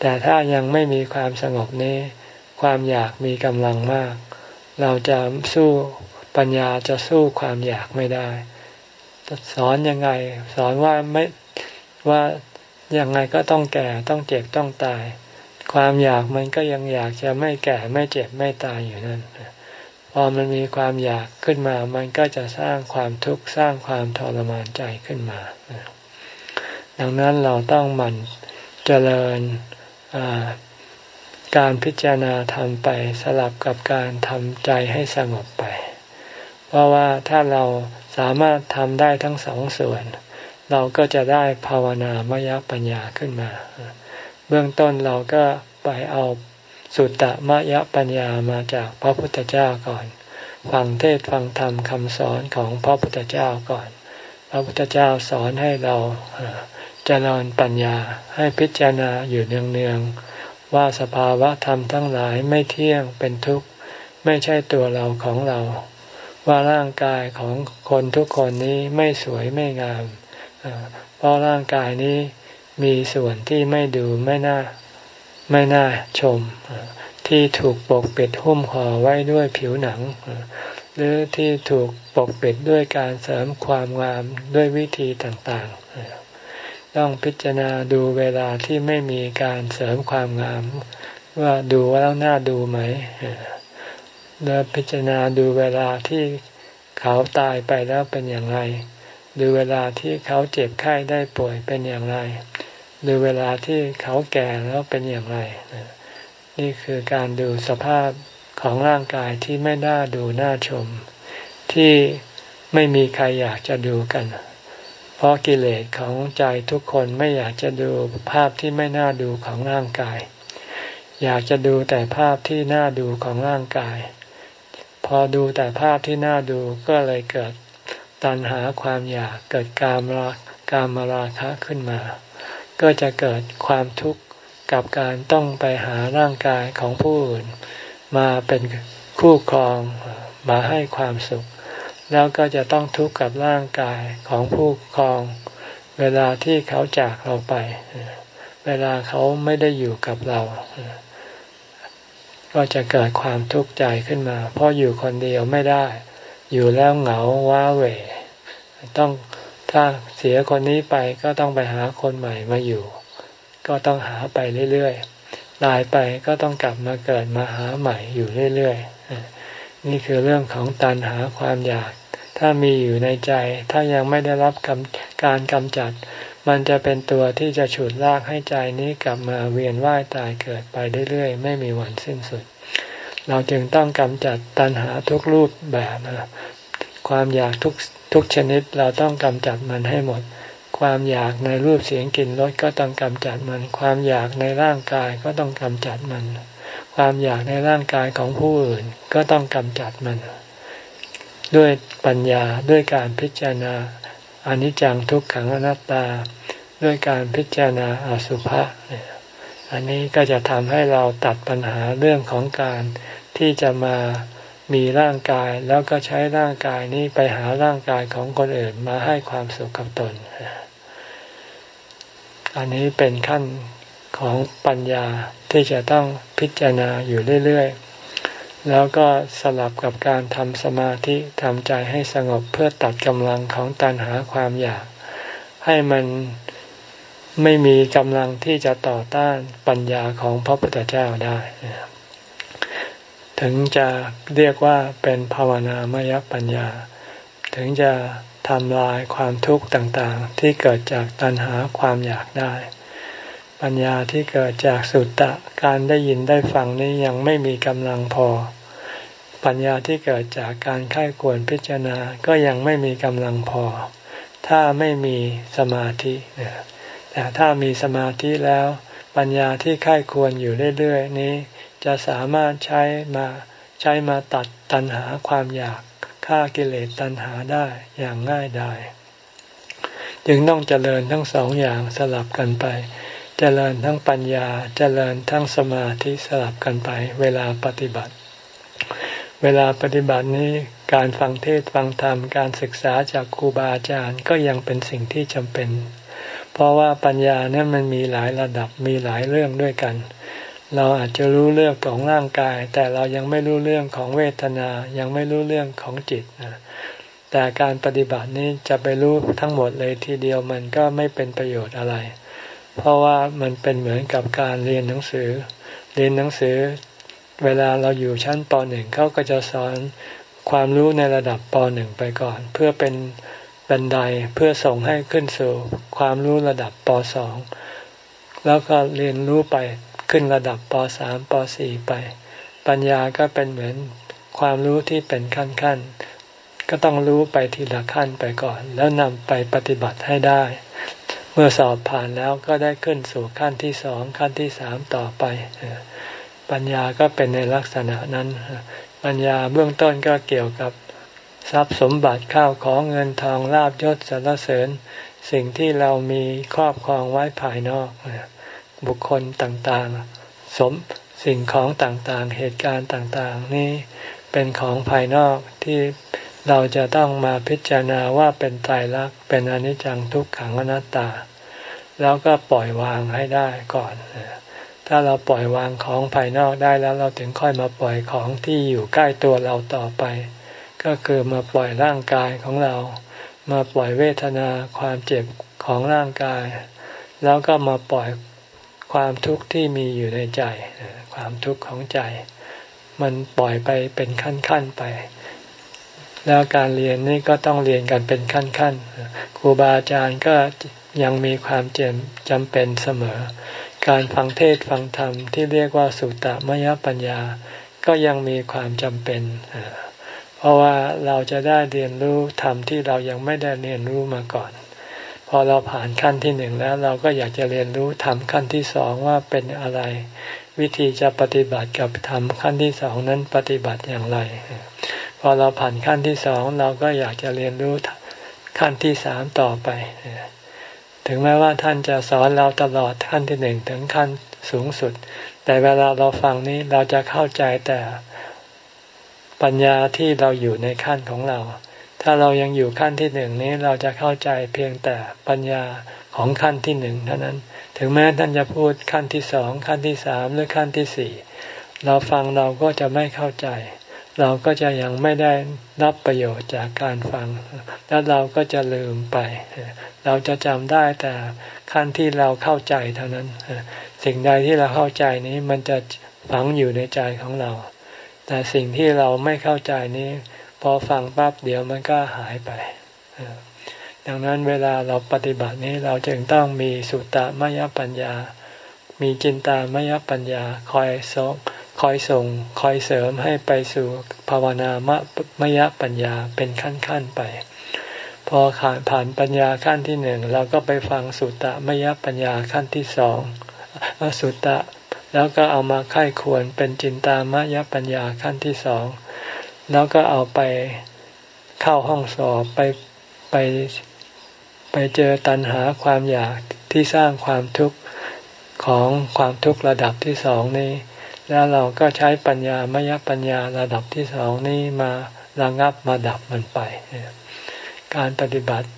แต่ถ้ายังไม่มีความสงบนี้ ความอยากมีกำลังมาก เราจะสู้ปัญญาจะสู้ความอยากไม่ได้ สอนยังไง สอนว่าไม่ว่ายังไงก็ต้องแก่ต้องเจ็บต้องตาย ความอยากมันก็ยังอยากจะไม่แก่ไม่เจ็บไม่ตายอยู่นั่น พอมันมีความอยากขึ้นมา มันก็จะสร้างความทุกข์สร้างความทรมานใจขึ้นมา ดังนั้นเราต้องหมั่นเจริญการพิจารณาทำไปสลับกับการทำใจให้สงบไป เพราะว่าถ้าเราสามารถทำได้ทั้งสองส่วน เราก็จะได้ภาวนามยปัญญาขึ้นมา เบื้องต้นเราก็ไปเอา สุตตมยปัญญามาจากพระพุทธเจ้าก่อน ฟังเทศฟังธรรมคำสอนของพระพุทธเจ้าก่อน พระพุทธเจ้าสอนให้เราเจริญปัญญาให้พิจารณาอยู่เนืองๆว่าสภาวะธรรมทั้งหลายไม่เที่ยงเป็นทุกข์ไม่ใช่ตัวเราของเรา ว่าร่างกายของคนทุกคนนี้ไม่สวยไม่งามเพราะร่างกายนี้มีส่วนที่ไม่ดูไม่น่า ไม่น่าชม ที่ถูกปกปิดหุ้มห่อไว้ด้วยผิวหนัง หรือที่ถูกปกปิดด้วยการเสริมความงามด้วยวิธีต่างๆ ต้องพิจารณาดูเวลาที่ไม่มีการเสริมความงาม ว่าดูแล้วน่าดูไหมแล้วพิจารณาดูเวลาที่เขาตายไปแล้วเป็นอย่างไร ดูเวลาที่เขาเจ็บไข้ได้ป่วยเป็นอย่างไร ดูเวลาที่เขาแก่แล้วเป็นอย่างไร นี่คือการดูสภาพของร่างกายที่ไม่น่าดูน่าชม ที่ไม่มีใครอยากจะดูกัน เพราะกิเลสของใจทุกคนไม่อยากจะดูภาพที่ไม่น่าดูของร่างกาย อยากจะดูแต่ภาพที่น่าดูของร่างกาย พอดูแต่ภาพที่น่าดูก็เลยเกิดตัณหาความอยากเกิดการมรากามราคะขึ้นมา ก็จะเกิดความทุกข์กับการต้องไปหาร่างกายของผู้อื่น มาเป็นคู่ครองมาให้ความสุข แล้วก็จะต้องทุกข์กับร่างกายของผู้ครอง เวลาที่เขาจากเราไป เวลาเขาไม่ได้อยู่กับเรา ก็จะเกิดความทุกข์ใจขึ้นมา เพราะอยู่คนเดียวไม่ได้ อยู่แล้วเหงาว้าเหวต้อง ถ้าเสียคนนี้ไปก็ต้องไปหาคนใหม่มาอยู่ ก็ต้องหาไปเรื่อยๆตายไปก็ต้องกลับมาเกิดมาหาใหม่อยู่เรื่อยๆนี่คือเรื่องของตันหาความอยาก ถ้ามีอยู่ในใจ ถ้ายังไม่ได้รับการกำจัด มันจะเป็นตัวที่จะฉุดลากให้ใจนี้กลับมาเวียนว่ายตายเกิดไปเรื่อยๆ ไม่มีวันสิ้นสุด เราจึงต้องกำจัดตันหาทุกรูปแบบนะความอยากทุก ทุกชนิดเราต้องกำจัดมันให้หมด ความอยากในรูปเสียงกลิ่นรสก็ต้องกำจัดมัน ความอยากในร่างกายก็ต้องกำจัดมัน ความอยากในร่างกายของผู้อื่นก็ต้องกำจัดมัน ด้วยปัญญาด้วยการพิจารณาอนิจจังทุกขังอนัตตา ด้วยการพิจารณาอสุภะอันนี้ก็จะทำให้เราตัดปัญหาเรื่องของการที่จะมา มีร่างกายแล้วก็ใช้ร่างกายนี้ไปหาร่างกายของคนอื่นมาให้ความสุขกับตน อันนี้เป็นขั้นของปัญญาที่จะต้องพิจารณาอยู่เรื่อยๆ แล้วก็สลับกับการทำสมาธิทำใจให้สงบเพื่อตัดกำลังของตัณหาความอยาก ให้มันไม่มีกำลังที่จะต่อต้านปัญญาของพระพุทธเจ้าได้ ถึงจะเรียกว่าเป็นภาวนามยปัญญา ถึงจะทำลายความทุกข์ต่างๆ ที่เกิดจากตัณหาความอยากได้ ปัญญาที่เกิดจากสุตตะการได้ยินได้ฟังนี้ยังไม่มีกำลังพอ ปัญญาที่เกิดจากการค่ายควรพิจารณาก็ยังไม่มีกำลังพอ ถ้าไม่มีสมาธิแต่ถ้ามีสมาธิแล้ว ปัญญาที่ค่ายควรอยู่เรื่อยๆนี้ จะสามารถใช้มาใช้มาตัดตัณหาความอยากฆ่ากิเลสตัณหาได้อย่างง่ายดายจึงต้องเจริญทั้งสองอย่างสลับกันไป เจริญทั้งปัญญา เจริญทั้งสมาธิสลับกันไป เวลาปฏิบัติ เวลาปฏิบัตินี้การฟังเทศฟังธรรมการศึกษาจากครูบาอาจารย์ก็ยังเป็นสิ่งที่จำเป็น เพราะว่าปัญญาเนี่ยมันมีหลายระดับมีหลายเรื่องด้วยกัน เราอาจจะรู้เรื่องของร่างกาย แต่เรายังไม่รู้เรื่องของเวทนา ยังไม่รู้เรื่องของจิตนะแต่การปฏิบัตินี้จะไปรู้ทั้งหมดเลยทีเดียวมันก็ไม่เป็นประโยชน์อะไร เพราะว่ามันเป็นเหมือนกับการเรียนหนังสือ เรียนหนังสือ เวลาเราอยู่ชั้นปหนึ่งเขาก็จะสอนความรู้ในระดับปหนึ่งไปก่อน เพื่อเป็นบันไดเพื่อส่งให้ขึ้นสู่ความรู้ระดับปสองแล้วก็เรียนรู้ไป ขึ้นระดับป .3 ป .4 ไป ปัญญาก็เป็นเหมือนความรู้ที่เป็นขั้นขั้นก็ต้องรู้ไปทีละขั้นไปก่อน แล้วนำไปปฏิบัติให้ได้ เมื่อสอบผ่านแล้วก็ได้ขึ้นสู่ขั้นที่สองขั้นที่สามต่อไป ปัญญาก็เป็นในลักษณะนั้น ปัญญาเบื้องต้นก็เกี่ยวกับทรัพย์สมบัติข้าวของเงินทองลาบยศสรรเสริญ สิ่งที่เรามีครอบครองไว้ภายนอก บุคคลต่างๆ สมสิ่งของต่างๆ เหตุการณ์ต่างๆ นี่เป็นของภายนอกที่เราจะต้องมาพิจารณาว่าเป็นไตรลักเป็นอนิจจังทุกขังอนัตตา แล้วก็ปล่อยวางให้ได้ก่อน ถ้าเราปล่อยวางของภายนอกได้แล้วเราถึงค่อยมาปล่อยของที่อยู่ใกล้ตัวเราต่อไป ก็คือมาปล่อยร่างกายของเรา มาปล่อยเวทนาความเจ็บของร่างกาย แล้วก็มาปล่อย ความทุกข์ที่มีอยู่ในใจ ความทุกข์ของใจ มันปล่อยไปเป็นขั้นๆไป แล้วการเรียนนี่ก็ต้องเรียนกันเป็นขั้นๆครูบาอาจารย์ก็ยังมีความเจมจำเป็นเสมอ การฟังเทศฟังธรรมที่เรียกว่าสุตตมยปัญญา ก็ยังมีความจำเป็น เพราะว่าเราจะได้เรียนรู้ธรรมที่เรายังไม่ได้เรียนรู้มาก่อน พอเราผ่านขั้นที่หนึ่งแล้วเราก็อยากจะเรียนรู้ธรรมขั้นที่สองว่าเป็นอะไร วิธีจะปฏิบัติกับธรรมขั้นที่สองนั้นปฏิบัติอย่างไร พอเราผ่านขั้นที่สองเราก็อยากจะเรียนรู้ขั้นที่สามต่อไป ถึงแม้ว่าท่านจะสอนเราตลอดขั้นที่หนึ่งถึงขั้นสูงสุด แต่เวลาเราฟังนี้เราจะเข้าใจแต่ปัญญาที่เราอยู่ในขั้นของเรา ถ้าเรายังอยู่ขั้นที่หนึ่งนี้เราจะเข้าใจเพียงแต่ปัญญาของขั้นที่หนึ่งเท่านั้น ถึงแม้ท่านจะพูดขั้นที่สองขั้นที่สามหรือขั้นที่สี่เราฟังเราก็จะไม่เข้าใจ เราก็จะยังไม่ได้รับประโยชน์จากการฟัง แล้วเราก็จะลืมไป เราจะจำได้แต่ขั้นที่เราเข้าใจเท่านั้น สิ่งใดที่เราเข้าใจนี้มันจะฝังอยู่ในใจของเรา แต่สิ่งที่เราไม่เข้าใจนี้ พอฟังปั๊บเดี๋ยวมันก็หายไป ดังนั้นเวลาเราปฏิบัตินี้เราจึงต้องมีสุตตมยปัญญา มีจินตามยปัญญาคอยส่งคอยส่งคอยเสริมให้ไปสู่ภาวนามะมยปัญญาเป็นขั้นๆไป พอผ่านผ่านปัญญาขั้นที่หนึ่งเราก็ไปฟังสุตตะมยปัญญาขั้นที่สองสุตตะแล้วก็เอามาค่ายควรเป็นจินตามยปัญญาขั้นที่สอง แล้วก็เอาไปเข้าห้องสอบไปไปไปเจอตันหาความอยากที่สร้างความทุกข์ของความทุกข์ระดับที่สองนี้ แล้วเราก็ใช้ปัญญามยปัญญาระดับที่สองนี้มาระงับมาดับมันไป การปฏิบัติ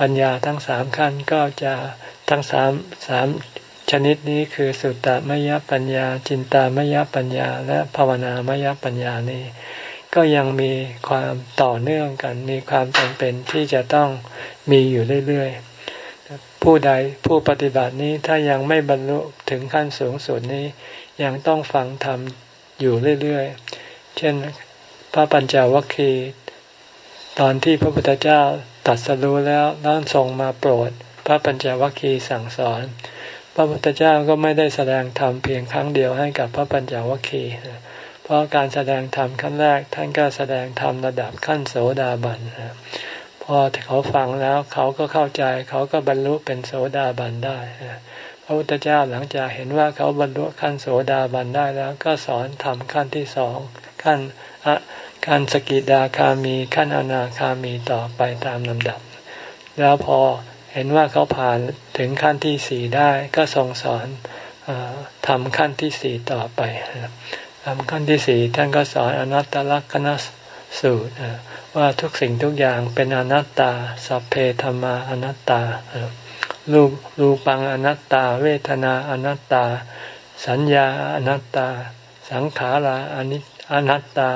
ปัญญาทั้งสามขั้นก็จะทั้งสามสามชนิดนี้คือสุตตมยปัญญา จินตามยปัญญา และภาวนามยปัญญานี้ ก็ยังมีความต่อเนื่องกัน มีความจำเป็นที่จะต้องมีอยู่เรื่อยๆ ผู้ใดผู้ปฏิบัตินี้ถ้ายังไม่บรรลุถึงขั้นสูงสุดนี้ ยังต้องฟังธรรมอยู่เรื่อยๆ เช่นพระปัญจวัคคีย์ตอนที่พระพุทธเจ้าตรัสรู้แล้วนั้นทรงมาโปรด พระปัญจวัคคีย์สั่งสอน พระพุทธเจ้าก็ไม่ได้แสดงธรรมเพียงครั้งเดียวให้กับพระปัญจวัคคีย์ เพราะการแสดงธรรมขั้นแรก ท่านก็แสดงธรรมระดับขั้นโสดาบันพอเขาฟังแล้วเขาก็เข้าใจ เขาก็บรรลุเป็นโสดาบันได้พระพุทธเจ้าหลังจากเห็นว่าเขาบรรลุขั้นโสดาบันได้แล้ว ก็สอนทำขั้นที่สองขั้นขั้นสกิดาคามีขั้นอนาคามีต่อไปตามลำดับ แล้วพอเห็นว่าเขาผ่านถึงขั้นที่สี่ได้ ก็ทรงสอนทำขั้นที่สี่ต่อไป ทำขั้นที่สี่ท่านก็สอนอนัตตลักษณสูตรว่าทุกสิ่งทุกอย่างเป็นอนัตตา สัพเพธรรมาอนัตตารูปรูปังอนัตตา เวทนาอนัตตา สัญญาอนัตตา สังขาราอนิอนัตตา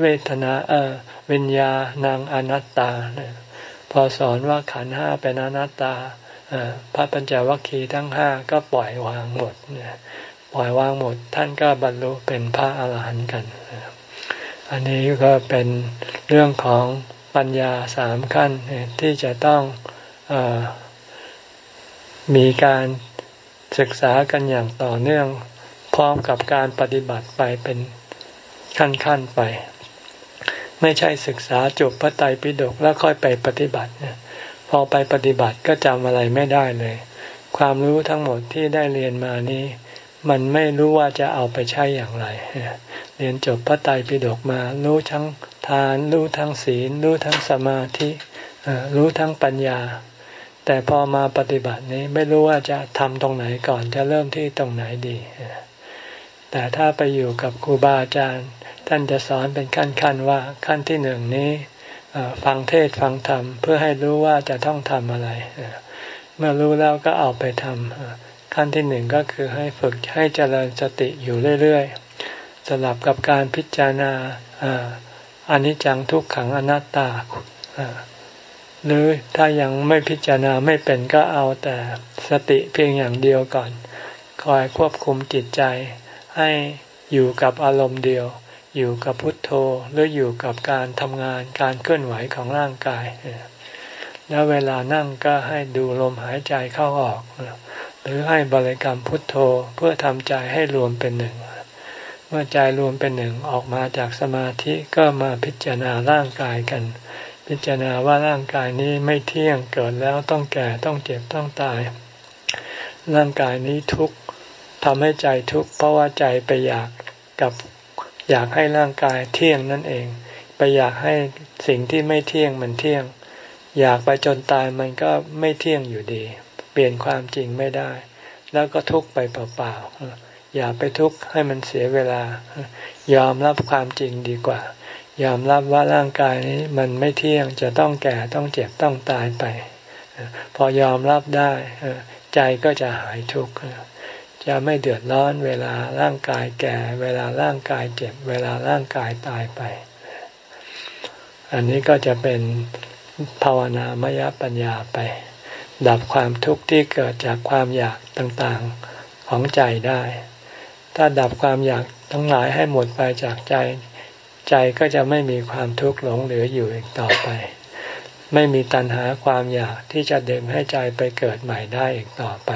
เวทนาเออวิญญาณังอนัตตา พอสอนว่าขันห้าเป็นอนัตตาพระปัญจวัคคีย์ทั้งห้าก็ปล่อยวางหมด ปล่อยวางหมด ท่านก็บรรลุเป็นพระอาหารหันต์กัน อันนี้ก็เป็นเรื่องของปัญญาสามขั้นที่จะต้องอมีการศึกษากันอย่างต่อเนื่อง พร้อมกับการปฏิบัติไปเป็นขั้นๆไป ไม่ใช่ศึกษาจบพระไตรปิฎกแล้วค่อยไปปฏิบัติพอไปปฏิบัติก็จำอะไรไม่ได้เลย ความรู้ทั้งหมดที่ได้เรียนมานี้ มันไม่รู้ว่าจะเอาไปใช้อย่างไร เรียนจบพระไตรปิฎกมา รู้ทั้งทาน รู้ทั้งศีล รู้ทั้งสมาธิรู้ทั้งปัญญา แต่พอมาปฏิบัตินี้ไม่รู้ว่าจะทำตรงไหนก่อนจะเริ่มที่ตรงไหนดี แต่ถ้าไปอยู่กับครูบาอาจารย์ ท่านจะสอนเป็นขั้นๆว่าขั้นที่หนึ่งนี้ฟังเทศฟังธรรม เพื่อให้รู้ว่าจะต้องทำอะไร เมื่อรู้แล้วก็เอาไปทำ ขั้นที่หนึ่งก็คือให้ฝึกให้เจริญสติอยู่เรื่อยๆสลับกับการพิจารณาอนิจจังทุกขังอนัตตาหรือถ้ายังไม่พิจารณาไม่เป็นก็เอาแต่สติเพียงอย่างเดียวก่อน คอยควบคุมจิตใจ ให้อยู่กับอารมณ์เดียว อยู่กับพุทโธหรืออยู่กับการทำงานการเคลื่อนไหวของร่างกาย แล้วเวลานั่งก็ให้ดูลมหายใจเข้าออก หรือให้บริกรรมพุทโธเพื่อทำใจให้รวมเป็นหนึ่ง เมื่อใจรวมเป็นหนึ่งออกมาจากสมาธิก็มาพิจารณาร่างกายกัน พิจารณาว่าร่างกายนี้ไม่เที่ยงเกิดแล้วต้องแก่ต้องเจ็บต้องตาย ร่างกายนี้ทุกข์ทำให้ใจทุกข์เพราะว่าใจไปอยากกับอยากให้ร่างกายเที่ยงนั่นเอง ไปอยากให้สิ่งที่ไม่เที่ยงมันเที่ยง อยากไปจนตายมันก็ไม่เที่ยงอยู่ดี ปลี่ยนความจริงไม่ได้ แล้วก็ทุกไปเปล่าๆอย่าไปทุกข์ให้มันเสียเวลา ยอมรับความจริงดีกว่า ยอมรับว่าร่างกายนี้มันไม่เที่ยงจะต้องแก่ต้องเจ็บต้องตายไป พอยอมรับได้ใจก็จะหายทุกข์จะไม่เดือดร้อนเวลาร่างกายแก่ เวลาร่างกายเจ็บ เวลาร่างกายตายไป อันนี้ก็จะเป็นภาวนามยปัญญาไป ดับความทุกข์ที่เกิดจากความอยากต่างๆของใจได้ ถ้าดับความอยากทั้งหลายให้หมดไปจากใจ ใจก็จะไม่มีความทุกข์หลงเหลืออยู่อีกต่อไป ไม่มีตัณหาความอยากที่จะดึงให้ใจไปเกิดใหม่ได้อีกต่อไป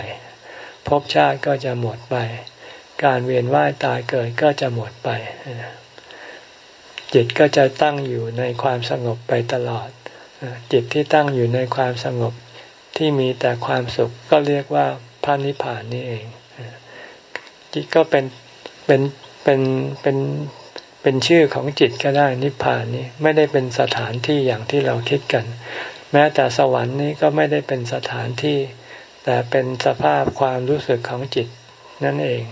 ภพชาติก็จะหมดไป การเวียนว่ายตายเกิดก็จะหมดไปจิตก็จะตั้งอยู่ในความสงบไปตลอด จิตที่ตั้งอยู่ในความสงบ ที่มีแต่ความสุขก็เรียกว่าพระนิพพานนี่เองจิตก็เป็นเป็นเป็นเป็นเป็นชื่อของจิตก็ได้นิพพานนี้ไม่ได้เป็นสถานที่อย่างที่เราคิดกัน แม้แต่สวรรค์นี้ก็ไม่ได้เป็นสถานที่ แต่เป็นสภาพความรู้สึกของจิตนั่นเอง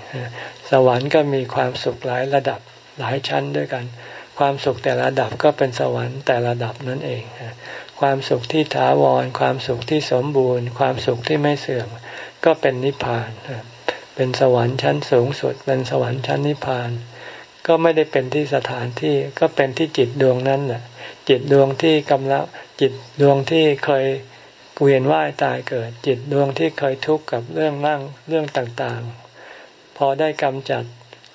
สวรรค์ก็มีความสุขหลายระดับหลายชั้นด้วยกัน ความสุขแต่ละระดับก็เป็นสวรรค์แต่ระดับนั่นเอง ความสุขที่ถาวร ความสุขที่สมบูรณ์ ความสุขที่ไม่เสื่อม ก็เป็นนิพพาน เป็นสวรรค์ชั้นสูงสุด เป็นสวรรค์ชั้นนิพพาน ก็ไม่ได้เป็นที่สถานที่ ก็เป็นที่จิตดวงนั้นแหละจิตดวงที่กำลังจิตดวงที่เคยเวียนว่ายตายเกิด จิตดวงที่เคยทุกข์กับเรื่องร่างเรื่องต่างๆ พอได้กำจัด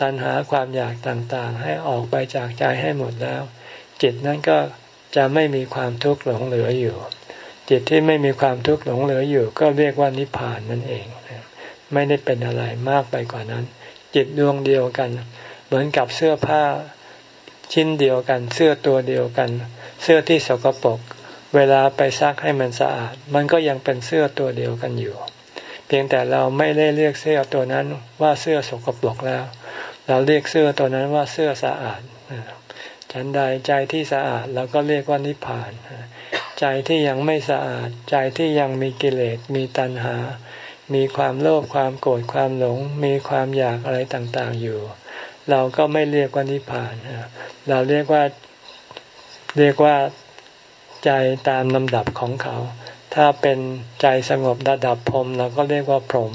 ตัณหาความอยากต่างๆ ให้ออกไปจากใจให้หมดแล้ว จิตนั้นก็ จะไม่มีความทุกข์หลงเหลืออยู่ จิตที่ไม่มีความทุกข์หลงเหลืออยู่ ก็เรียกว่านิพพานนั่นเอง ไม่ได้เป็นอะไรมากไปกว่านั้น จิตดวงเดียวกัน เหมือนกับเสื้อผ้าชิ้นเดียวกัน เสื้อตัวเดียวกัน เสื้อที่สกปรกเวลาไปซักให้มันสะอาด มันก็ยังเป็นเสื้อตัวเดียวกันอยู่ เพียงแต่เราไม่ได้เรียกเสื้อตัวนั้นว่าเสื้อสกปรกแล้ว เราเรียกเสื้อตัวนั้นว่าเสื้อสะอาด ฉันใดใจที่สะอาดเราก็เรียกว่านิพพาน ใจที่ยังไม่สะอาด ใจที่ยังมีกิเลสมีตัณหา มีความโลภความโกรธความหลง มีความอยากอะไรต่างๆอยู่ เราก็ไม่เรียกว่านิพพานเราเรียกว่าเรียกว่าใจตามลำดับของเขา ถ้าเป็นใจสงบระดับพรมเราก็เรียกว่าพรหม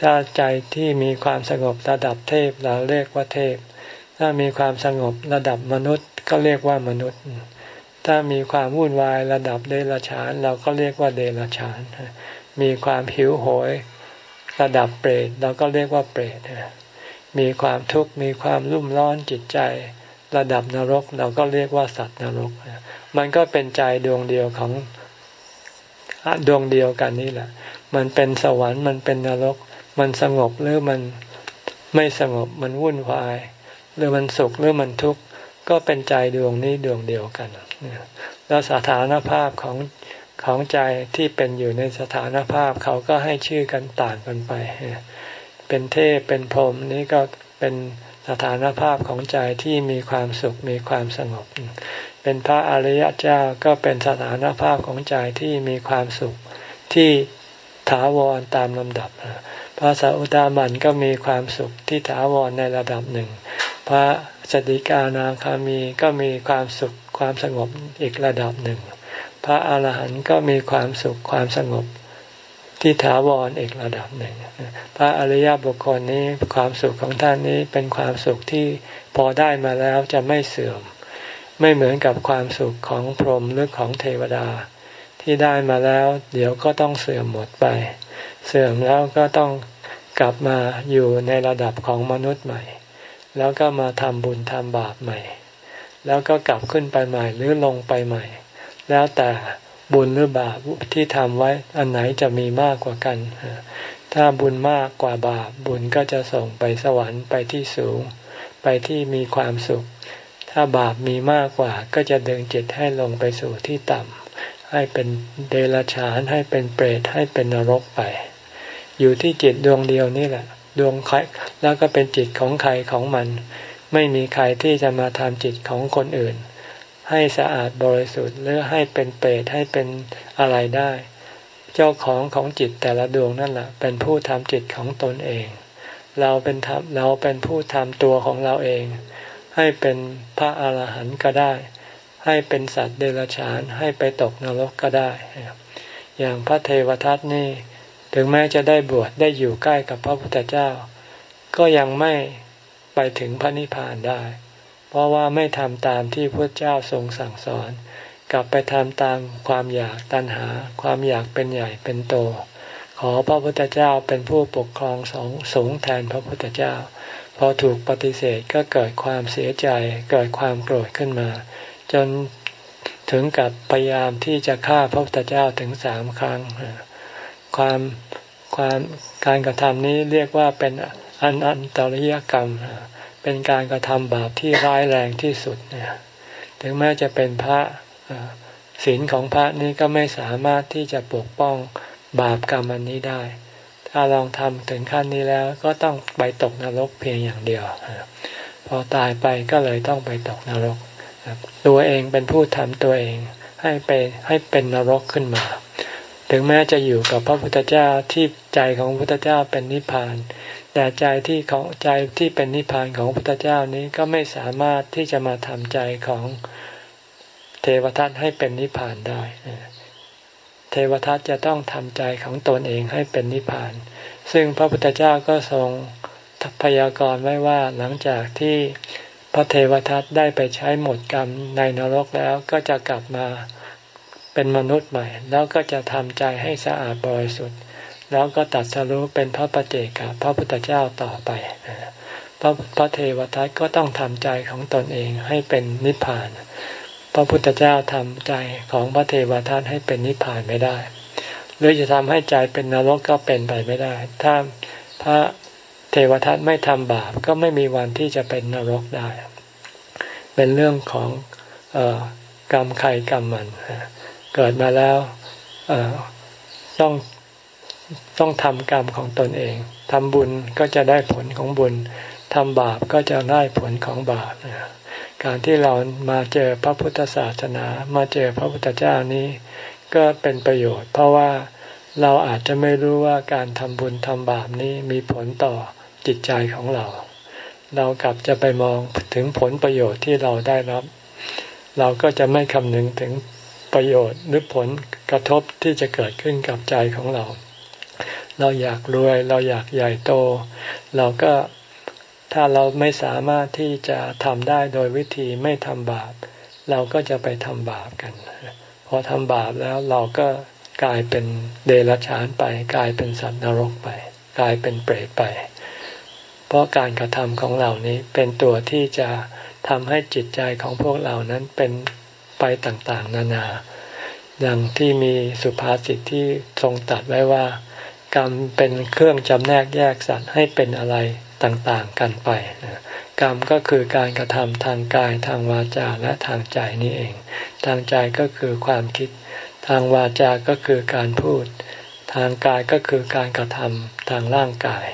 ถ้าใจที่มีความสงบระดับเทพเราเรียกว่าเทพ ถ้ามีความสงบระดับมนุษย์ก็เรียกว่ามนุษย์ ถ้ามีความวุ่นวายระดับเดรัจฉาน เราก็เรียกว่าเดรัจฉาน มีความหิวโหย ระดับเปรตเราก็เรียกว่าเปรตมีความทุกข์มีความรุ่มร้อนจิตใจ ระดับนรกเราก็เรียกว่าสัตว์นรก มันก็เป็นใจดวงเดียวของดวงเดียวกันนี่แหละ มันเป็นสวรรค์มันเป็นนรก มันสงบหรือมันไม่สงบมันวุ่นวาย หรือมันสุขหรือมันทุกข์ก็เป็นใจดวงนี้ดวงเดียวกันแล้วสถานภาพของของใจที่เป็นอยู่ในสถานภาพเขาก็ให้ชื่อกันต่างกันไป เป็นเทพเป็นพรหมนี่ก็เป็นสถานภาพของใจที่มีความสุขมีความสงบ เป็นพระอริยเจ้าก็เป็นสถานภาพของใจที่มีความสุขที่ถาวรตามลำดับ ระสัอุตามันก็มีความสุขที่ถาวรในระดับหนึ่ง พระสติกานาคามีก็มีความสุขความสงบอีกระดับหนึ่ง พระอาหารหันต์ก็มีความสุขความสงบที่ถาวรอีกระดับหนึ่ง พระอริยบุคคลนี้ความสุขของท่านนี้เป็นความสุขที่พอได้มาแล้วจะไม่เสื่อม ไม่เหมือนกับความสุขของพรหมหรือของเทวดา ที่ได้มาแล้ว เดี๋ยวก็ต้องเสื่อมหมดไป เสื่อมแล้วก็ต้อง กลับมาอยู่ในระดับของมนุษย์ใหม่ แล้วก็มาทำบุญทำบาปใหม่ แล้วก็กลับขึ้นไปใหม่หรือลงไปใหม่ แล้วแต่บุญหรือบาปที่ทำไว้อันไหนจะมีมากกว่ากัน ถ้าบุญมากกว่าบาปบุญก็จะส่งไปสวรรค์ไปที่สูง ไปที่มีความสุข ถ้าบาปมีมากกว่าก็จะดึงจิตให้ลงไปสู่ที่ต่ำให้เป็นเดรัจฉานให้เป็นเปรตให้เป็นนรกไป อยู่ที่จิตดวงเดียวนี่แหละ ดวงใครแล้วก็เป็นจิตของใครของมัน ไม่มีใครที่จะมาทำจิตของคนอื่น ให้สะอาดบริสุทธิ์หรือให้เป็นเปรตให้เป็นอะไรได้ เจ้าของของจิตแต่ละดวงนั่นแหละเป็นผู้ทำจิตของตนเอง เราเป็นทำเราเป็นผู้ทำตัวของเราเอง ให้เป็นพระอาหารหันต์ก็ได้ ให้เป็นสัตว์เดรัจฉานให้ไปตกนรกก็ได้ อย่างพระเทวทัตนี่ ถึงแม้จะได้บวชได้อยู่ใกล้กับพระพุทธเจ้า ก็ยังไม่ไปถึงพระนิพพานได้ เพราะว่าไม่ทำตามที่พระเจ้าทรงสั่งสอน กลับไปทำตามความอยากตัณหา ความอยากเป็นใหญ่เป็นโต ขอพระพุทธเจ้าเป็นผู้ปกครองสงสงแทนพระพุทธเจ้า พอถูกปฏิเสธก็เกิดความเสียใจ เกิดความโกรธขึ้นมา จนถึงกับพยายามที่จะฆ่าพระพุทธเจ้าถึงสามครั้ง ความความการกระทำนี้เรียกว่าเป็นอันอันตริยกรรม เป็นการกระทำบาปที่ร้ายแรงที่สุดเนี่ยถึงแม้จะเป็นพระศีลของพระนี้ก็ไม่สามารถที่จะปกป้องบาปกรรมอันนี้ได้ ถ้าลองทำถึงขั้นนี้แล้วก็ต้องไปตกนรกเพียงอย่างเดียว พอตายไปก็เลยต้องไปตกนรก ตัวเองเป็นผู้ทำตัวเองให้ไปให้เป็นนรกขึ้นมา ถึงแม้จะอยู่กับพระพุทธเจ้าที่ใจของพระพุทธเจ้าเป็นนิพพาน แต่ใจที่ของใจที่เป็นนิพพานของพระพุทธเจ้านี้ก็ไม่สามารถที่จะมาทำใจของเทวทัตให้เป็นนิพพานได้ เทวทัตจะต้องทำใจของตนเองให้เป็นนิพพาน ซึ่งพระพุทธเจ้าก็ทรงพยากรณ์ไว้ว่าหลังจากที่พระเทวทัตได้ไปใช้หมดกรรมในนรกแล้วก็จะกลับมา เป็นมนุษย์ใหม่ แล้วก็จะทำใจให้สะอาดบริสุทธิ์ แล้วก็ตัดสรู้เป็นพระปฏิเจกับพระพุทธเจ้าต่อไปพระพระเทวทัตก็ต้องทำใจของตนเองให้เป็นนิพพาน พระพุทธเจ้าทำใจของพระเทวทัตให้เป็นนิพพานไม่ได้ หรือจะทำให้ใจเป็นนรกก็เป็นไปไม่ได้ ถ้าพระเทวทัตไม่ทำบาปก็ไม่มีวันที่จะเป็นนรกได้ เป็นเรื่องของอกรรมใครกรรมมัน เกิดมาแล้วต้องต้องทำกรรมของตนเองทำบุญก็จะได้ผลของบุญทำบาปก็จะได้ผลของบาปการที่เรามาเจอพระพุทธศาสนา มาเจอพระพุทธเจ้านี้ ก็เป็นประโยชน์ เพราะว่าเราอาจจะไม่รู้ว่าการทำบุญทำบาปนี้มีผลต่อจิตใจของเรา เรากลับจะไปมองถึงผลประโยชน์ที่เราได้รับ เราก็จะไม่คำนึงถึง ประโยชน์หรือผลกระทบที่จะเกิดขึ้นกับใจของเรา เราอยากรวย เราอยากใหญ่โต เราก็ถ้าเราไม่สามารถที่จะทำได้โดยวิธีไม่ทำบาป เราก็จะไปทำบาปกัน พอทำบาปแล้วเราก็กลายเป็นเดรัจฉานไป กลายเป็นสัตว์นรกไป กลายเป็นเปรตไป เพราะการกระทำของเหล่านี้เป็นตัวที่จะทำให้จิตใจของพวกเรานั้นเป็น ไปต่างๆ นานาดังที่มีสุภาษิตที่ทรงตัดไว้ว่า กรรมเป็นเครื่องจำแนกแยกสัตว์ให้เป็นอะไรต่างๆกันไป กรรมก็คือการกระทำทางกายทางวาจาและทางใจนี่เอง ทางใจก็คือความคิด ทางวาจาก็คือการพูด ทางกายก็คือการกระทำทางร่างกาย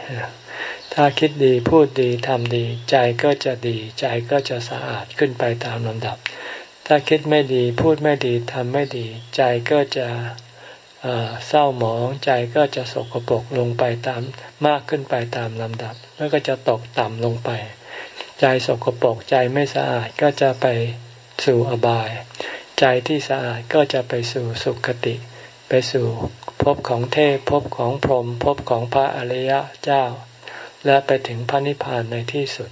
ถ้าคิดดีพูดดีทำดี ใจก็จะดี ใจก็จะสะอาดขึ้นไปตามลำดับ ถ้าคิดไม่ดีพูดไม่ดีทำไม่ดี ใจก็จะเศร้าหมองใจก็จะสกปรกลงไปตามมากขึ้นไปตามลำดับ แล้วก็จะตกต่ำลงไป ใจสกปรกใจไม่สะอาดก็จะไปสู่อบาย ใจที่สะอาดก็จะไปสู่สุคติ ไปสู่ภพของเทพภพของพรหมภพของพระอริยเจ้า และไปถึงพระนิพพานในที่สุด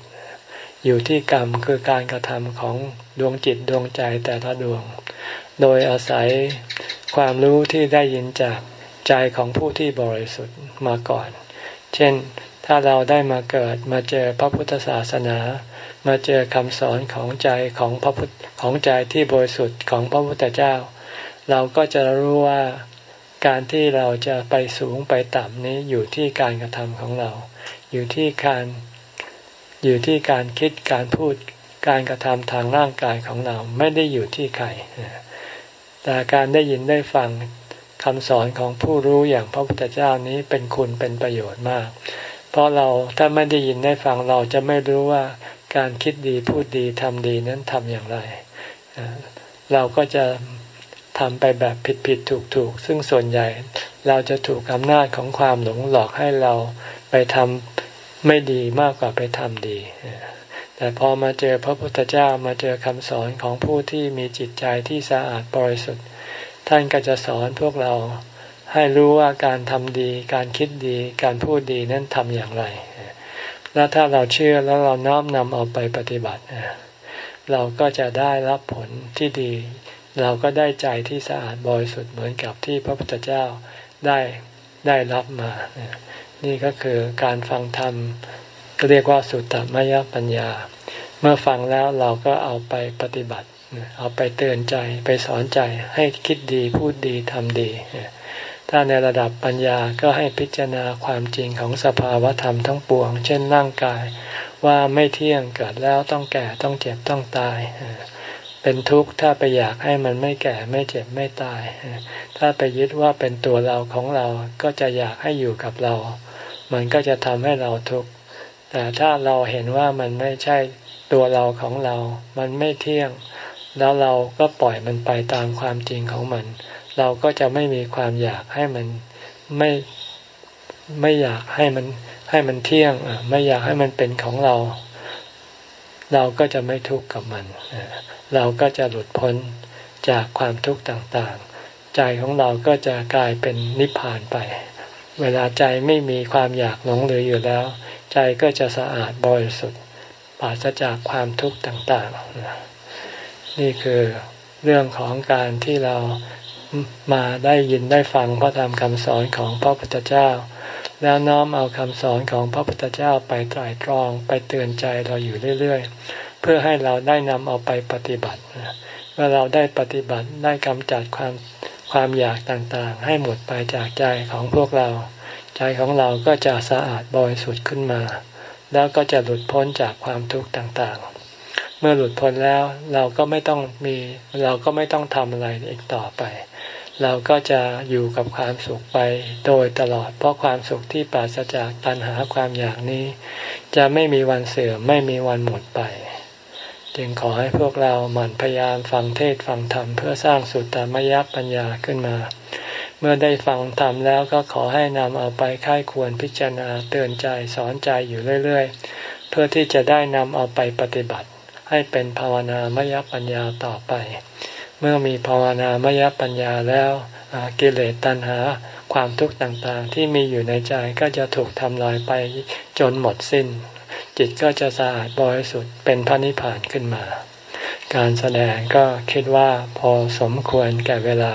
อยู่ที่กรรมคือการกระทำของ ดวงจิตดวงใจแต่ละดวง โดยอาศัยความรู้ที่ได้ยินจากใจของผู้ที่บริสุทธิ์มาก่อน เช่น ถ้าเราได้มาเกิดมาเจอพระพุทธศาสนา มาเจอคำสอนของใจของพระพุทธของใจที่บริสุทธิ์ของพระพุทธเจ้า เราก็จะรู้ว่าการที่เราจะไปสูงไปต่ำนี้อยู่ที่การกระทำของเรา อยู่ที่การอยู่ที่การคิดการพูด การกระทำทางร่างกายของเราไม่ได้อยู่ที่ใครแต่การได้ยินได้ฟังคำสอนของผู้รู้อย่างพระพุทธเจ้านี้เป็นคุณเป็นประโยชน์มาก เพราะเราถ้าไม่ได้ยินได้ฟังเราจะไม่รู้ว่าการคิดดีพูดดีทำดีนั้นทำอย่างไร เราก็จะทำไปแบบผิดผิดถูกถูกซึ่งส่วนใหญ่เราจะถูกอำนาจของความหลงหลอกให้เราไปทำไม่ดีมากกว่าไปทำดี แต่พอมาเจอพระพุทธเจ้ามาเจอคำสอนของผู้ที่มีจิตใจที่สะอาดบริสุทธิ์ ท่านก็จะสอนพวกเราให้รู้ว่าการทำดี การคิดดี การพูดดีนั้นทำอย่างไร แล้วถ้าเราเชื่อแล้วเราน้อมนำเอาไปปฏิบัติ เราก็จะได้รับผลที่ดี เราก็ได้ใจที่สะอาดบริสุทธิ์เหมือนกับที่พระพุทธเจ้าได้ได้รับมา นี่ก็คือการฟังธรรม ก็เรียกว่าสุตตมยปัญญา เมื่อฟังแล้วเราก็เอาไปปฏิบัติ เอาไปเตือนใจไปสอนใจให้คิดดีพูดดีทำดี ถ้าในระดับปัญญาก็ให้พิจารณาความจริงของสภาวธรรมทั้งปวง เช่นร่างกาย ว่าไม่เที่ยงเกิดแล้วต้องแก่ต้องเจ็บต้องตายเป็นทุกข์ถ้าไปอยากให้มันไม่แก่ไม่เจ็บไม่ตาย ถ้าไปยึดว่าเป็นตัวเราของเราก็จะอยากให้อยู่กับเรา มันก็จะทำให้เราทุกข์ แต่ถ้าเราเห็นว่ามันไม่ใช่ตัวเราของเรา มันไม่เที่ยง แล้วเราก็ปล่อยมันไปตามความจริงของมัน เราก็จะไม่มีความอยากให้มันไม่ไม่อยากให้มันให้มันเที่ยงไม่อยากให้มันเป็นของเรา เราก็จะไม่ทุกข์กับมัน เราก็จะหลุดพ้นจากความทุกข์ต่างๆ ใจของเราก็จะกลายเป็นนิพพานไป เวลาใจไม่มีความอยากหลงเหลืออยู่แล้ว ใจก็จะสะอาดบริสุทธิ์ปราศจากความทุกข์ต่างๆ นี่คือเรื่องของการที่เรามาได้ยินได้ฟังพระธรรมคำสอนของพระพุทธเจ้า แล้วน้อมเอาคำสอนของพระพุทธเจ้าไปไตรตรองไปเตือนใจเราอยู่เรื่อยๆ เพื่อให้เราได้นำเอาไปปฏิบัติเมื่อเราได้ปฏิบัติได้กำจัดความความอยากต่างๆ ให้หมดไปจากใจของพวกเรา ใจของเราก็จะสะอาดบริสุทธิ์ขึ้นมา แล้วก็จะหลุดพ้นจากความทุกข์ต่างๆ เมื่อหลุดพ้นแล้วเราก็ไม่ต้องมีเราก็ไม่ต้องทำอะไรอีกต่อไป เราก็จะอยู่กับความสุขไปโดยตลอด เพราะความสุขที่ปราศจากตัณหาความอยากนี้ จะไม่มีวันเสื่อมไม่มีวันหมดไปจึงขอให้พวกเราหมั่นพยายามฟังเทศฟังธรรมเพื่อสร้างสุตตามยปัญญาขึ้นมา เมื่อได้ฟังธรรมแล้วก็ขอให้นำเอาไปค่ายควรพิจารณาเตือนใจสอนใจอยู่เรื่อย ๆ เพื่อที่จะได้นำเอาไปปฏิบัติ ให้เป็นภาวนามยปัญญาต่อไป เมื่อมีภาวนามยปัญญาแล้วกิเลสตัณหาความทุกข์ต่างๆ ที่มีอยู่ในใจก็จะถูกทำลายไปจนหมดสิ้น จิตก็จะสะอาดบริสุทธิ์เป็นพระนิพพานขึ้นมา การแสดงก็คิดว่าพอสมควรแก่เวลา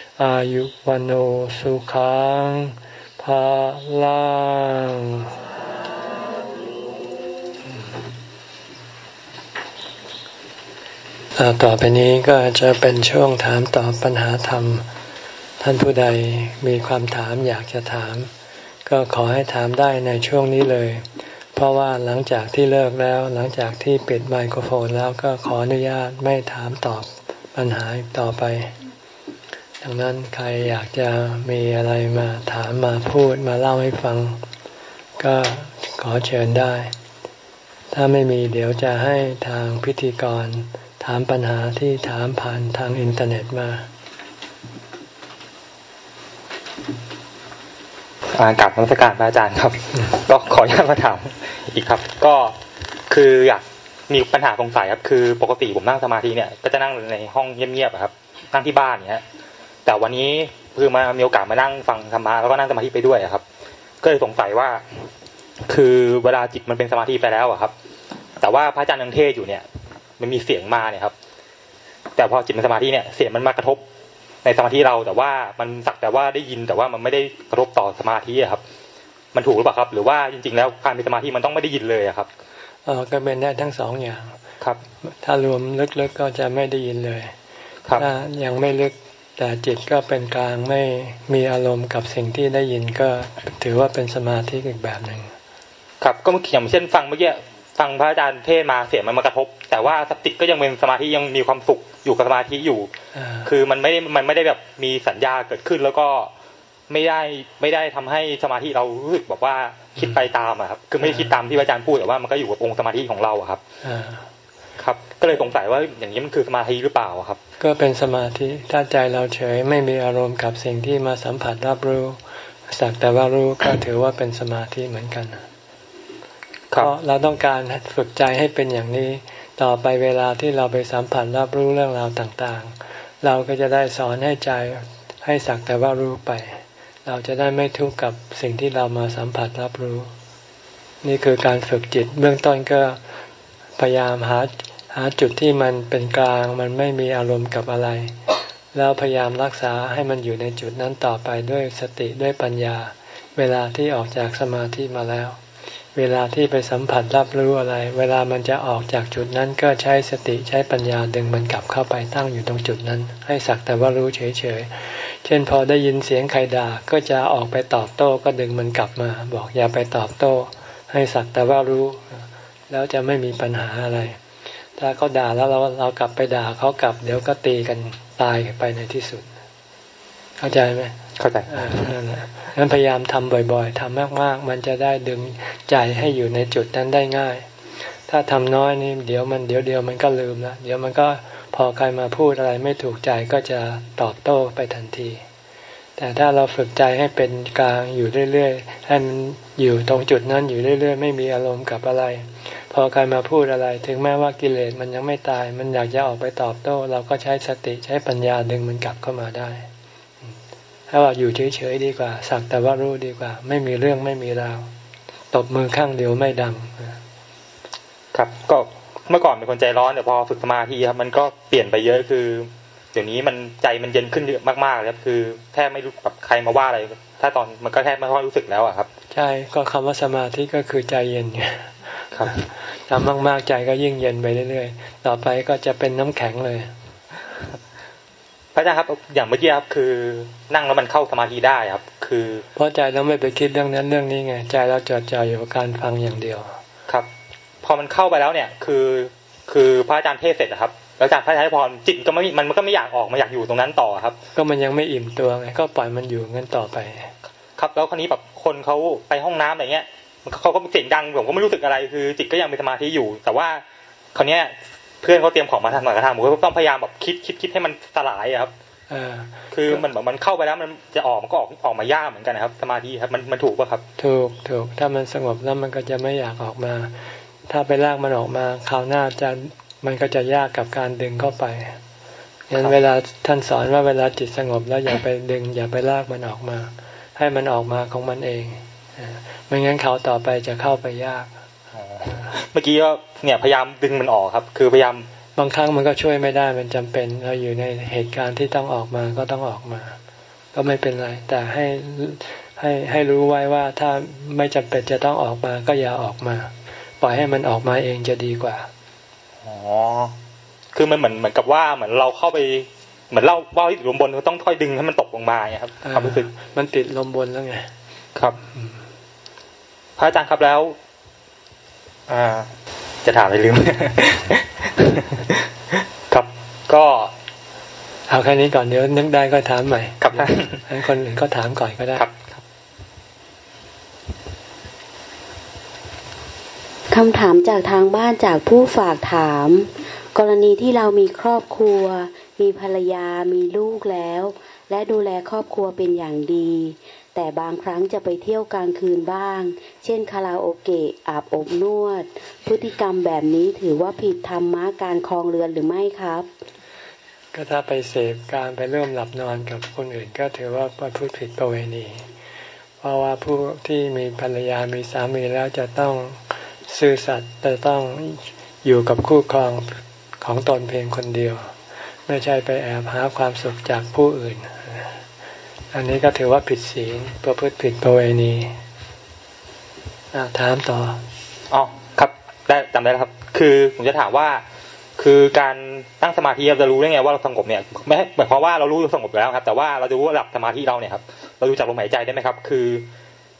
อายุวันโอสุขังภาลังต่อไปนี้ก็จะเป็นช่วงถามตอบปัญหาธรรม ท่านผู้ใดมีความถามอยากจะถาม ก็ขอให้ถามได้ในช่วงนี้เลย เพราะว่าหลังจากที่เลิกแล้วหลังจากที่ปิดไมโครโฟนแล้วก็ขออนุญาตไม่ถามตอบปัญหาต่อไป ดังนั้นใครอยากจะมีอะไรมาถามมาพูดมาเล่าให้ฟัง ก็ขอเชิญได้ ถ้าไม่มีเดี๋ยวจะให้ทางพิธีกร ถามปัญหาที่ถามผ่านทางอินเทอร์เน็ตมาอากลับนมัสการะอาจารย์ครับ ก็ขออนุญาตมาถามอีกครับ ก็คืออยากมีปัญหาสงสัยครับ คือปกติผมนั่งสมาธิเนี่ยก็จะนั่งในห้องเงียบๆครับ นั่งที่บ้านเนี้ย แต่วันนี้คือมามีโอกาสมานั่งฟังธรรมะแล้วก็นั่งสมาธิไปด้วยครับ ก็เลยสงสัยว่า คือเวลาจิตมันเป็นสมาธิไปแล้วอะครับ แต่ว่าพระอาจารย์นังเทศอยู่เนี่ย มันมีเสียงมาเนี่ยครับ แต่พอจิตมันสมาธิเนี่ยเสียงมันมากระทบในสมาธิเราแต่ว่ามันสักแต่ว่าได้ยินแต่ว่ามันไม่ได้กระทบต่อสมาธิครับ มันถูกหรือเปล่าครับ หรือว่าจริง ๆ แล้วการมีสมาธิมันต้องไม่ได้ยินเลยครับเออก็เป็นได้ทั้งสองอย่างครับ ถ้ารวมลึกๆก็จะไม่ได้ยินเลยถ้ายังไม่ลึก แต่จิตก็เป็นกลางไม่มีอารมณ์กับสิ่งที่ได้ยินก็ถือว่าเป็นสมาธิอีกแบบหนึ่งครับก็เมื่อกี้อย่างเช่นฟังเมื่อกี้ฟังพระอาจารย์เทศมาเสียงมันมากระทบ แต่ว่าสติก็ยังเป็นสมาธิยังมีความสุขอยู่กับสมาธิอยู่ คือมันไม่ได้มันไม่ได้แบบมีสัญญาเกิดขึ้นแล้วก็ไม่ได้ไม่ได้ทำให้สมาธิเรารู้สึกแบบว่าคิดไปตามอะครับ คือไม่คิดตามที่อาจารย์พูดแต่ว่ามันก็อยู่กับองค์สมาธิของเราอะครับ ครับ ก็เลยสงสัยว่าอย่างนี้มันคือสมาธิหรือเปล่าครับ ก็เป็นสมาธิถ้าใจเราเฉยไม่มีอารมณ์กับสิ่งที่มาสัมผัสรับรู้สักแต่ว่ารู้ก็ถือว่าเป็นสมาธิเหมือนกันเพราะเราต้องการฝึกใจให้เป็นอย่างนี้ ต่อไปเวลาที่เราไปสัมผัสรับรู้เรื่องราวต่างๆ เราก็จะได้สอนให้ใจให้สักแต่ว่ารู้ไป เราจะได้ไม่ทุกข์กับสิ่งที่เรามาสัมผัสรับรู้ นี่คือการฝึกจิตเบื้องต้นก็พยายามหา หาจุดที่มันเป็นกลางมันไม่มีอารมณ์กับอะไร แล้วพยายามรักษาให้มันอยู่ในจุดนั้นต่อไปด้วยสติด้วยปัญญา เวลาที่ออกจากสมาธิมาแล้ว เวลาที่ไปสัมผัสรับรู้อะไร เวลามันจะออกจากจุดนั้นก็ใช้สติใช้ปัญญาดึงมันกลับเข้าไปตั้งอยู่ตรงจุดนั้น ให้สักแต่ว่ารู้เฉยๆเช่นพอได้ยินเสียงใครด่าก็จะออกไปตอบโต้ก็ดึงมันกลับมา บอกอย่าไปตอบโต้ ให้สักแต่ว่ารู้ แล้วจะไม่มีปัญหาอะไร ถ้าเขาด่าแล้วเราเรากลับไปด่าเขากลับ เดี๋ยวก็ตีกันตายไปในที่สุด เข้าใจไหมเข้าใจนั่นแหละงั้นพยายามทำบ่อย ๆทำมาก ๆ มันจะได้ดึงใจให้อยู่ในจุดนั้นได้ง่าย ถ้าทำน้อยนี่เดี๋ยวมันเดี๋ยวเดียวมันก็ลืมแล้วเดี๋ยวมันก็พอใครมาพูดอะไรไม่ถูกใจก็จะตอบโต้ไปทันที แต่ถ้าเราฝึกใจให้เป็นกลางอยู่เรื่อยๆ ให้มันอยู่ตรงจุดนั้นอยู่เรื่อย ๆ ไม่มีอารมณ์กับอะไร พอใครมาพูดอะไร ถึงแม้ว่ากิเลสมันยังไม่ตาย มันอยากจะออกไปตอบโต้ เราก็ใช้สติใช้ปัญญาดึงมันกลับเข้ามาได้ถ้าว่าอยู่เฉยๆดีกว่า สักแต่ว่ารู้ดีกว่า ไม่มีเรื่องไม่มีราว ตบมือข้างเดียวไม่ดัง ครับก็เมื่อก่อนเป็นคนใจร้อนแต่พอฝึกสมาธิครับมันก็เปลี่ยนไปเยอะคือ เดี๋ยวนี้มันใจมันเย็นขึ้นเยอะมากๆเลยครับคือแทบไม่รู้แบบใครมาว่าอะไร ถ้าตอนมันก็แทบไม่ค่อยรู้สึกแล้วอะครับ ใช่ก็คำว่าสมาธิก็คือใจเย็นไงครับทำมากๆใจก็ยิ่งเย็นไปเรื่อยๆต่อไปก็จะเป็นน้ำแข็งเลย พระอาจารย์ครับอย่างเมื่อกี้ครับคือนั่งแล้วมันเข้าสมาธิได้ครับ คือ เพราะใจเราไม่ไปคิดเรื่องนั้นเรื่องนี้ไงใจเราจดจ่ออยู่กับการฟังอย่างเดียว ครับ พอมันเข้าไปแล้วเนี่ย คือคือพระอาจารย์เทศเสร็จครับ แล้วจากพระอาจารย์พรจิตก็ไม่มันก็ไม่อยากออกมาอยากอยู่ตรงนั้นต่อครับ ก็มันยังไม่อิ่มตัวไงก็ปล่อยมันอยู่งั้นต่อไป ครับแล้วคราวนี้แบบคนเขาไปห้องน้ำอะไรเงี้ยเขาก็เสียงดังผมก็ไม่รู้สึกอะไรคือ จิตก็ยังมีสมาธิอยู่ แต่ว่าคราวนี้ยเพื่อนเขาเตรียมของมาทำหน่อยกระทำผมก็ต้องพยายามแบบคิดคิดคิดให้มันสลายครับคือมันแบบมันเข้าไปแล้วมันจะออกมันก็ออกออกมายากเหมือนกันนะครับ สมาธิครับมันมันถูกป่ะครับ ถูกถูกถ้ามันสงบแล้วมันก็จะไม่อยากออกมา ถ้าไปลากมันออกมาคราวหน้าจะ มันก็จะยากกับการดึงเข้าไปงั้นเวลาท่านสอนว่าเวลาจิตสงบแล้วอย่าไปดึง อย่าไปลากมันออกมา ให้มันออกมาของมันเองไม่งั้นเขาต่อไปจะเข้าไปยากเมื่อกี้ก็เนี่ยพยายามดึงมันออกครับ คือพยายามบางครั้งมันก็ช่วยไม่ได้มันจำเป็น เราอยู่ในเหตุการณ์ที่ต้องออกมาก็ต้องออกมา ก็ไม่เป็นไร แต่ให้ให้ให้รู้ไว้ว่าถ้าไม่จำเป็นจะต้องออกมาก็อย่าออกมา ปล่อยให้มันออกมาเองจะดีกว่าอ๋อ คือมันเหมือนเหมือนกับว่าเหมือนเราเข้าไป เหมือนเราว่าที่ลมบนก็ต้องค่อยดึงให้มันตกลงมาครับความรู้สึกมันติดลมบนแล้วไงครับพระอาจารย์ครับแล้ว อ่า จะถามอะไรลืมครับก็เอาแค่นี้ก่อนเดี๋ยวนึกได้ก็ถามใหม่ครับท่านให้คนอื่นก็ถามก่อนก็ได้ครับ คำถามจากทางบ้านจากผู้ฝากถาม กรณีที่เรามีครอบครัว มีภรรยา มีลูกแล้ว และดูแลครอบครัวเป็นอย่างดี แต่บางครั้งจะไปเที่ยวกลางคืนบ้าง เช่นคาราโอเกะอาบอบนวด พฤติกรรมแบบนี้ถือว่าผิดธรรมะการคลองเรือนหรือไม่ครับ ก็ถ้าไปเสพการไปเริ่มหลับนอนกับคนอื่นก็ถือว่าประพฤติผิดประเวณี เพราะว่าผู้ที่มีภรรยามีสามีแล้วจะต้อง ซื่อสัตย์จะต้องอยู่กับคู่ครองของตนเพียงคนเดียว ไม่ใช่ไปแอบหาความสุขจากผู้อื่น อันนี้ก็ถือว่าผิดศีลประพฤติผิดประเวณีถามต่ออ๋อครับได้จำได้แล้วครับ คือผมจะถามว่าคือการตั้งสมาธิเราจะรู้ได้ไงว่าเราสงบเนี่ยไม่หมายความว่าเรารู้เราสงบแล้วครับ แต่ว่าเราจะรู้ว่าระดับสมาธิเราเนี่ยครับเราดูจากลมหายใจได้ไหมครับ คือ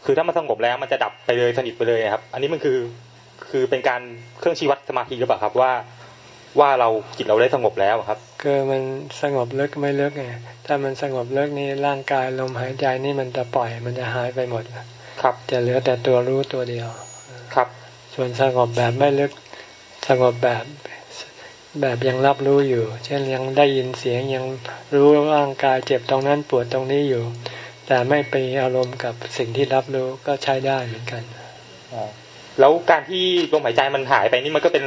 คือถ้ามันสงบแล้วมันจะดับไปเลยสนิทไปเลยครับ อันนี้มันคือ คือเป็นการเครื่องชี้วัดสมาธิหรือเปล่าครับว่าว่าเราจิตเราได้สงบแล้วครับคือมันสงบลึกไม่ลึกไงถ้ามันสงบลึกนี่ร่างกายลมหายใจนี่มันจะปล่อยมันจะหายไปหมดครับจะเหลือแต่ตัวรู้ตัวเดียวครับ ส่วนสงบแบบไม่ลึกสงบแบบแบบยังรับรู้อยู่ เช่นยังได้ยินเสียงยังรู้ว่าร่างกายเจ็บตรงนั้นปวดตรงนี้อยู่ แต่ไม่ไปอารมณ์กับสิ่งที่รับรู้ก็ใช้ได้เหมือนกันอ๋อ แล้วการที่ลมหายใจมันหายไปนี่มันก็เป็น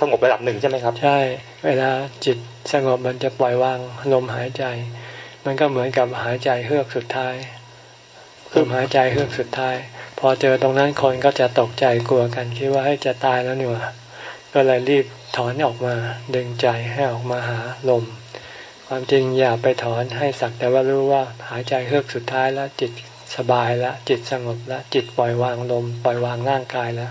สงบระดับหนึ่งใช่ไหมครับ ใช่ เวลาจิตสงบมันจะปล่อยวางลมหายใจ มันก็เหมือนกับหายใจเฮือกสุดท้ายลมหายใจเฮือกสุดท้าย พอเจอตรงนั้นคนก็จะตกใจกลัวกันคิดว่าให้จะตายแล้วนี่หว่าก็เลยรีบถอนออกมาดึงใจให้ออกมาหาลม ความจริงอย่าไปถอนให้สักแต่ว่ารู้ว่าหายใจเฮือกสุดท้ายแล้วจิต สบายแล้วจิตสงบแล้วจิตปล่อยวางลมปล่อยวางร่างกายแล้ว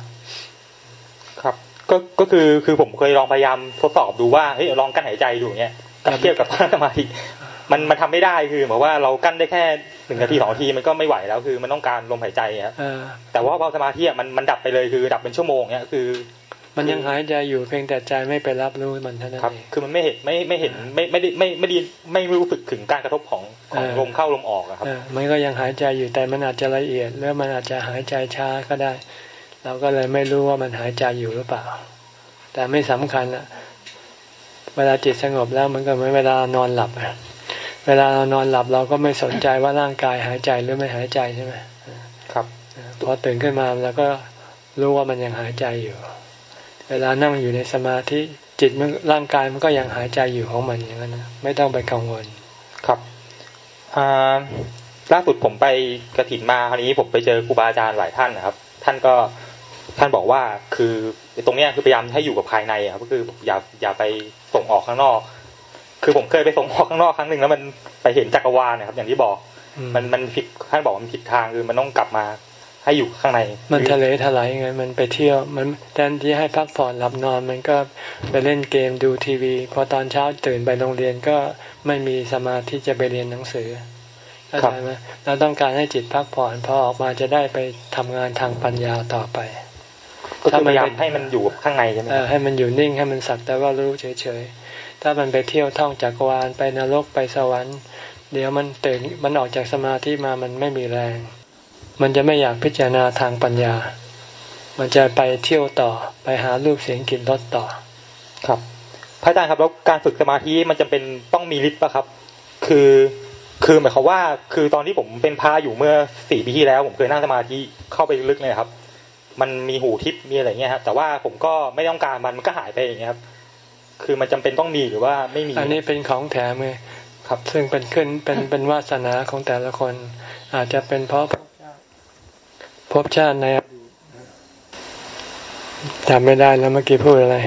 ครับ ก็ก็คือคือผมเคยลองพยายามทดสอบดูว่าเฮ้ยลองกั้นหายใจดูอย่างเงี้ยเทียบกับนั่งสมาธิมันมันทำไม่ได้คือหมายว่าเรากั้นได้แค่หนึ่งนาทีสองนาทีมันก็ไม่ไหวแล้วคือมันต้องการลมหายใจครับเออแต่ว่าพอสมาธิอะมันมันดับไปเลยคือดับเป็นชั่วโมงเนี้ยคือ มันยังหายใจอยู่เพียงแต่ใจไม่ไปรับรู้มันเท่านั้นครับเองคือมันไม่เห็นไม่ไม่เห็นไม่ไม่ได้ไม่ไม่ได้ไม่รู้สึกถึงการกระทบของของเออลมเข้าลมออกอะครับเออมันก็ยังหายใจอยู่แต่มันอาจจะละเอียดหรือมันอาจจะหายใจช้าก็ได้ เราก็เลยไม่รู้ว่ามันหายใจอยู่หรือเปล่า แต่ไม่สำคัญอะเวลาจิตสงบแล้วมันก็เหมือนเวลานอนหลับอะเวลาเรานอนหลับเราก็ไม่สนใจว่าร่างกายหายใจหรือไม่หายใจใช่ไหมครับพอตื่นขึ้นมาเราก็รู้ว่ามันยังหายใจอยู่ เวลานั่งอยู่ในสมาธิจิตมันร่างกายมันก็ยังหายใจอยู่ของมันอย่างนั้นนะไม่ต้องไปกังวล ครับอ่าล่าสุดผมไปกระถินมาคราวนี้ผมไปเจอครูบาอาจารย์หลายท่านนะครับ ท่านก็ท่านบอกว่าคือตรงเนี้ยคือพยายามให้อยู่กับภายในอะครับก็คืออย่าอย่าไปส่งออกข้างนอก คือผมเคยไปส่งออกข้างนอกครั้งหนึ่งแล้วมันไปเห็นจักรวาลนะครับ อย่างที่บอกอืมมันมันผิดท่านบอกว่ามันผิดทางคือมันต้องกลับมา ให้อยู่ข้างใน มันทะเลทลายไงมันไปเที่ยว มันแทนที่ให้พักผ่อนหลับนอนมันก็ไปเล่นเกมดูทีวี พอตอนเช้าตื่นไปโรงเรียนก็ไม่มีสมาธิจะไปเรียนหนังสือเข้าใจไหมเราต้องการให้จิตพักผ่อนพอออกมาจะได้ไปทำงานทางปัญญาต่อไปก็คือพยายามให้มันอยู่ข้างในใช่ไหมเอคอรับให้มันอยู่นิ่งให้มันสักแต่ว่ารู้เฉยๆ ถ้ามันไปเที่ยวท่องจักรวาลไปนรกไปสวรรค์ เดี๋ยวมันตื่นมันออกจากสมาธิมามันไม่มีแรง มันจะไม่อยากพิจารณาทางปัญญา มันจะไปเที่ยวต่อไปหารูปเสียงกลิ่นรสต่อ ครับพระอาจารย์ครับแล้วการฝึกสมาธิมันจะเป็นต้องมีฤทธิ์ป่ะครับ คือคือหมายความว่า คือตอนที่ผมเป็นพระอยู่เมื่อสี่ปีที่แล้ว ผมเคยนั่งสมาธิเข้าไปลึกเลยครับ มันมีหูทิพย์มีอะไรเงี้ยครับแต่ว่าผมก็ไม่ต้องการมันมันก็หายไปอย่างเงี้ยครับ คือมันจำเป็นต้องมีหรือว่าไม่มี อันนี้เป็นของแถมไงครับ ซึ่งเป็นขึ้นเป็นเป็นวาสนาของแต่ละคน อาจจะเป็นเพราะภ พชาติในอดีตจำไม่ได้แล้วเมื่อกี้พูดอะไร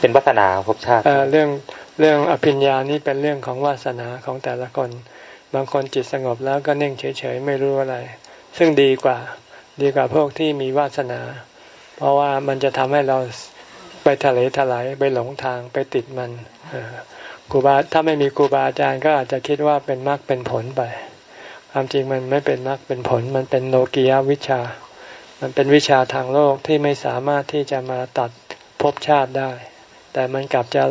เป็นวัฒนาภพชาติเอ่อเรื่องเรื่องอภิญญานี่เป็นเรื่องของวาสนาของแต่ละคน บางคนจิตสงบแล้วก็นิ่งเฉยๆไม่รู้อะไร ซึ่งดีกว่า ดีกว่าพวกที่มีวาสนา เพราะว่ามันจะทำให้เราไปทะเลถลายไปหลงทางไปติดมันเออครูบาถ้าไม่มีครูบาอาจารย์ก็อาจจะคิดว่าเป็นมรรคเป็นผลไป ความจริงมันไม่เป็นมรรคเป็นผล มันเป็นโลกียวิชา มันเป็นวิชาทางโลกที่ไม่สามารถที่จะมาตัดภพชาติได้ แต่มันกลับจะ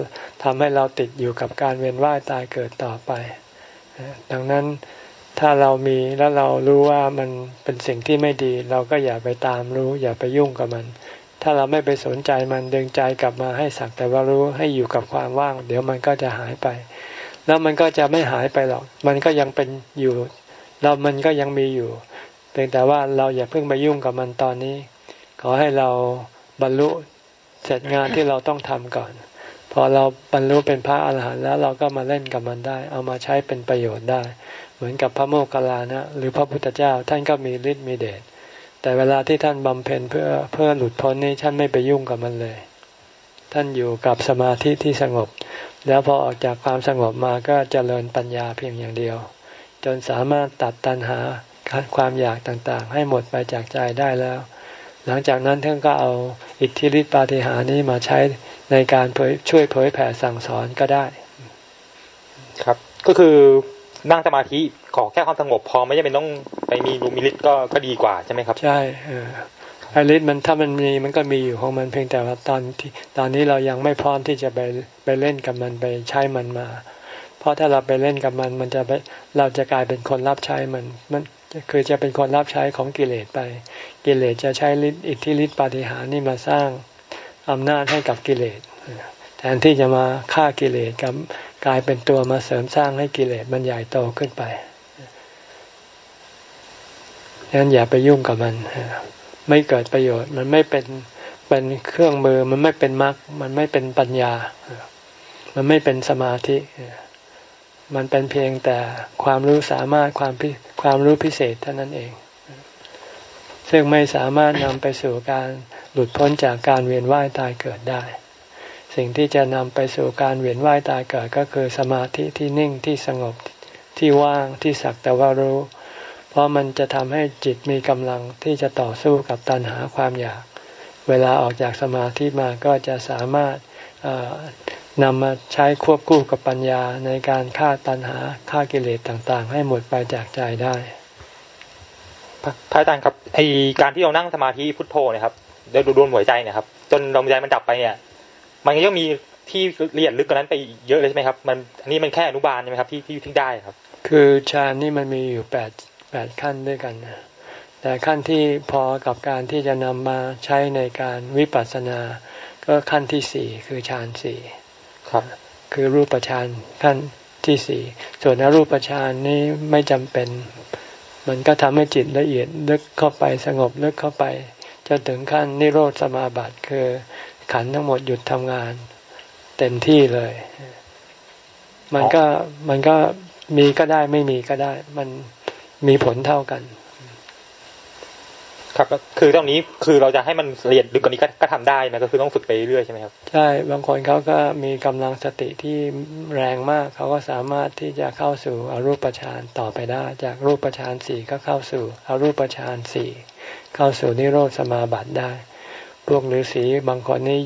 ทำให้เราติดอยู่กับการเวียนว่ายตายเกิดต่อไป ดังนั้นถ้าเรามีแล้วเรารู้ว่ามันเป็นสิ่งที่ไม่ดี เราก็อย่าไปตามรู้ อย่าไปยุ่งกับมัน ถ้าเราไม่ไปสนใจมันดึงใจกลับมาให้สักแต่ว่ารู้ให้อยู่กับความว่าง เดี๋ยวมันก็จะหายไป แล้วมันก็จะไม่หายไปหรอก มันก็ยังเป็นอยู่ เรามันก็ยังมีอยู่ เพียงแต่ว่าเราอย่าเพิ่งไปยุ่งกับมันตอนนี้ ขอให้เราบรรลุเสร็จงานที่เราต้องทำก่อน พอเราบรรลุเป็นพระอาหารหันต์แล้วเราก็มาเล่นกับมันได้ เอามาใช้เป็นประโยชน์ได้ เหมือนกับพระโมคคัลลานะ หรือพระพุทธเจ้าท่านก็มีฤทธิ์มีเดชแต่เวลาที่ท่านบำเพ็ญเพื่อเพื่อหลุดพ้นนี่ท่านไม่ไปยุ่งกับมันเลย ท่านอยู่กับสมาธิที่สงบ แล้วพอออกจากความสงบมาก็เจริญปัญญาเพียงอย่างเดียว จนสามารถตัดตัณหาความอยากต่างๆ ให้หมดไปจากใจได้แล้ว หลังจากนั้นท่านก็เอาอิทธิฤทธิปาฏิหานี้มาใช้ในการเผยช่วยเผยแผ่สั่งสอนก็ได้ ครับ ก็คือนั่งสมาธิขอแค่ความสงบพอไม่จำเป็นต้องไปมีรูมิลิตก็ก็ดีกว่าใช่ไหมครับ ใช่เออไอริสมันถ้ามันมีมันก็มีอยู่ของมันเพียงแต่ว่าตอนที่ตอนนี้เรายังไม่พร้อมที่จะไปไปเล่นกับมันไปใช้มันมา เพราะถ้าเราไปเล่นกับมัน มันจะไปเราจะกลายเป็นคนรับใช้มัน มันคือจะเป็นคนรับใช้ของกิเลสไป กิเลสจะใช้ฤทธิ์อิทธิฤทธิปาฏิหาริย์นี่มาสร้างอำนาจให้กับกิเลสแทนที่จะมาฆ่ากิเลสกับกลายเป็นตัวมาเสริมสร้างให้กิเลสมันใหญ่โตขึ้นไปดังนั้นอย่าไปยุ่งกับมัน ไม่เกิดประโยชน์ มันไม่เป็นเป็นเครื่องมือ มันไม่เป็นมรรค มันไม่เป็นปัญญา มันไม่เป็นสมาธิ มันเป็นเพียงแต่ความรู้สามารถความความรู้พิเศษเท่านั้นเอง ซึ่งไม่สามารถนำไปสู่การหลุดพ้นจากการเวียนว่ายตายเกิดได้ สิ่งที่จะนำไปสู่การเวียนว่ายตายเกิดก็คือสมาธิที่นิ่งที่สงบที่ว่างที่สักแต่ว่ารู้ เพราะมันจะทำให้จิตมีกำลังที่จะต่อสู้กับตัณหาความอยาก เวลาออกจากสมาธิมาก็จะสามารถ นำมาใช้ควบคู่กับปัญญาในการฆ่าตัณหาฆ่ากิเลสต่างๆ ให้หมดไปจากใจได้พระอาจารย์ครับไอการที่เรานั่งสมาธิพุทโธนะครับได้ดูดวงหัวใจเนี่ยครับ จนลมใจมันดับไปเนี่ย มันก็มีที่ละเอียดลึกกว่านั้นไปเยอะเลยใช่ไหมครับ มันอันนี้มันแค่อนุบาลใช่ไหมครับที่ที่ที่ได้ครับ คือฌานนี่มันมีอยู่แปดแปดขั้นด้วยกันนะแต่ขั้นที่พอกับการที่จะนำมาใช้ในการวิปัสสนา ก็ขั้นที่สี่คือฌานสี่ ครับคือรูปฌานขั้นที่สี่ส่วนอรูปฌานนี้ไม่จำเป็น มันก็ทำให้จิตละเอียดลึกเข้าไปสงบลึกเข้าไปจนถึงขั้นนิโรธสมาบัติคือขันทั้งหมดหยุดทำงาน เต็มที่เลย มันก็มันก็มีก็ได้ไม่มีก็ได้ มันมีผลเท่ากัน ครับคือตรงนี้คือเราจะให้มันละเอียดลึกกว่านี้ก็ก็ทำได้นะก็คือต้องฝึกไปเรื่อยใช่ไหมครับใช่บางคนเขาก็มีกำลังสติที่แรงมากเขาก็สามารถที่จะเข้าสู่อรูปฌานต่อไปได้ จากรูปฌานสี่ก็เข้าสู่อรูปฌานสี่เข้าสู่นิโรธสมาบัติได้ พวกฤาษีบางคนนี่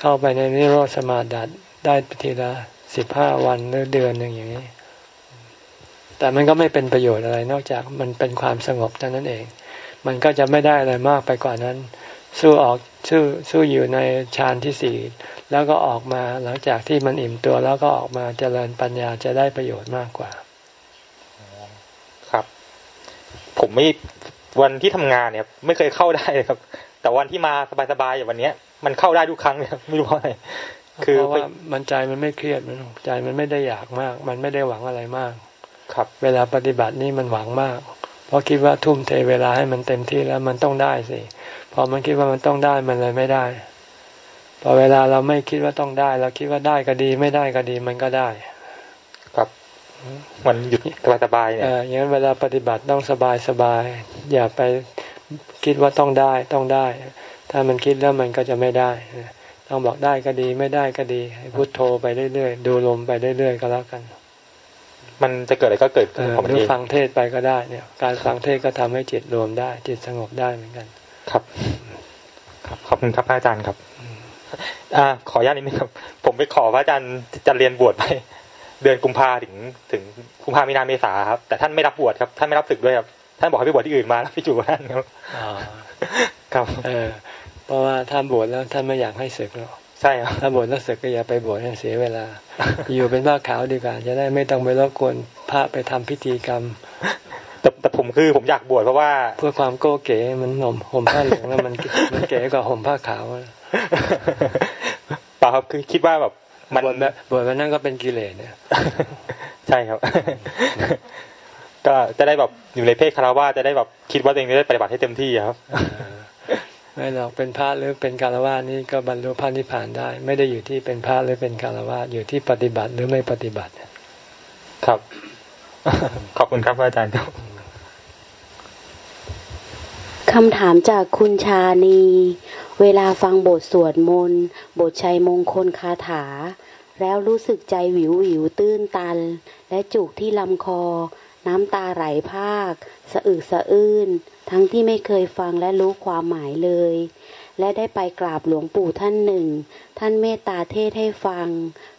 เข้าไปในนิโรธสมาบัติได้ทีละสิบห้าวันหรือเดือนหนึ่งอย่างนี้ แต่มันก็ไม่เป็นประโยชน์อะไรนอกจากมันเป็นความสงบเท่านั้นเอง มันก็จะไม่ได้อะไรมากไปกว่านั้น สู้ออกสู้สู้อยู่ในฌานที่สี่แล้วก็ออกมาหลังจากที่มันอิ่มตัวแล้วก็ออกมาเจริญปัญญาจะได้ประโยชน์มากกว่า ครับ ผมไม่วันที่ทำงานเนี่ย ไม่เคยเข้าได้เลยครับ แต่วันที่มาสบายๆอย่างวันเนี้ย มันเข้าได้ทุกครั้งเนี่ยไม่รู้เพราะอะไรคือว่ามันใจมันไม่เครียดมันใจมันไม่ได้อยากมาก มันไม่ได้หวังอะไรมาก ครับ เวลาปฏิบัตินี่มันหวังมาก เพราะคิดว่าทุ่มเทเวลาให้มันเต็มที่แล้วมันต้องได้สิพอมันคิดว่ามันต้องได้มันเลยไม่ได้พอเวลาเราไม่คิดว่าต้องได้ เราคิดว่าได้ก็ดีไม่ได้ก็ดีมันก็ได้ ครับมันหยุดสบายสบายเนี่ยอย่างนั้นเวลาปฏิบัติต้องสบายสบายอย่าไปคิดว่าต้องได้ต้องได้ ถ้ามันคิดแล้วมันก็จะไม่ได้ต้องบอกได้ก็ดีไม่ได้ก็ดีให้พุโทโธไปเรื่อยๆดูลมไปเรื่อยๆก็แล้วกัน มันจะเกิดอะไรก็เกิดของมันเองฟังเทศไปก็ได้เนี่ย การฟังเทศก็ทำให้จิตรวมได้ จิตสงบได้เหมือนกัน ครับ ครับขอบคุณครับอาจารย์ครับอ่าขออนุญาตนิดนึงครับ ผมไปขอพระอาจารย์จะเรียนบวชไปเดือนกุมภาถึงถึงกุมภามีนาเมษาครับ แต่ท่านไม่รับบวชครับท่านไม่รับศึกด้วยครับท่านบอกให้ไปบวชที่อื่นมาแล้วไปจู่ท่านครับครับเออเพราะว่าถ้าบวชแล้วท่านไม่อยากให้ศึกหรอก ใช่ครับถ้าบวชแล้วศึกก็อย่าไปบวชให้เสียเวลา อยู่เป็นผ้าขาวดีกว่า จะได้ไม่ต้องไปรบกวนพระไปทำพิธีกรรม แต่แต่ผมคือผมอยากบวชเพราะว่า เพื่อความโก้เก๋มันห่มห่มผ้าเหลืองแล้วมันมันเก๋กว่าห่มผ้าขาวเปล่าครับคือคิดว่าแบบมันบวชแบบบวชแบบนั้นก็เป็นกิเลสเนี่ยใช่ครับ ก็จะได้แบบอยู่ในเพศคารวะจะได้แบบคิดว่าตัวเองได้ปฏิบัติให้เต็มที่ครับ ไม่หรอกเป็นพระหรือเป็นคารวะนี่ก็บรรลุพระนิพพานได้ ไม่ได้อยู่ที่เป็นพระหรือเป็นคารวะอยู่ที่ปฏิบัติหรือไม่ปฏิบัติ ครับ ขอบคุณครับอาจารย์ครับคำถามจากคุณชานี เวลาฟังบทสวดมนต์ บทชัยมงคลคาถา แล้วรู้สึกใจหวิวหวิวตื้นตัน และจุกที่ลำคอ น้ำตาไหลภาค สะอึกสะอื้น ทั้งที่ไม่เคยฟังและรู้ความหมายเลย และได้ไปกราบหลวงปู่ท่านหนึ่ง ท่านเมตตาเทศให้ฟัง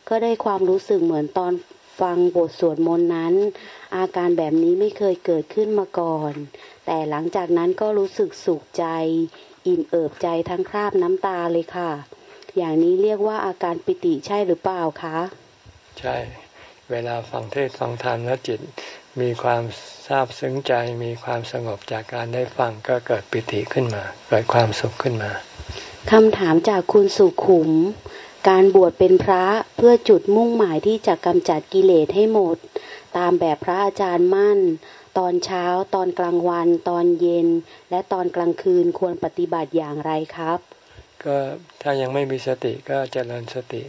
ก็ได้ความรู้สึกเหมือนตอนฟังบทสวดมนต์นั้น อาการแบบนี้ไม่เคยเกิดขึ้นมาก่อน แต่หลังจากนั้นก็รู้สึกสุขใจ อิ่มเอิบใจทั้งคราบน้ำตาเลยค่ะ อย่างนี้เรียกว่าอาการปิติใช่หรือเปล่าคะ ใช่ เวลาฟังเทศฟังธรรมแล้วจิต มีความซาบซึ้งใจมีความสงบจากการได้ฟังก็เกิดปิติขึ้นมา เกิดความสุขขึ้นมาคำถามจากคุณสุขุม การบวชเป็นพระเพื่อจุดมุ่งหมายที่จะกำจัดกิเลสให้หมด ตามแบบพระอาจารย์มั่น ตอนเช้า ตอนกลางวัน ตอนเย็น และตอนกลางคืนควรปฏิบัติอย่างไรครับ ก็ถ้ายังไม่มีสติก็เจริญสติ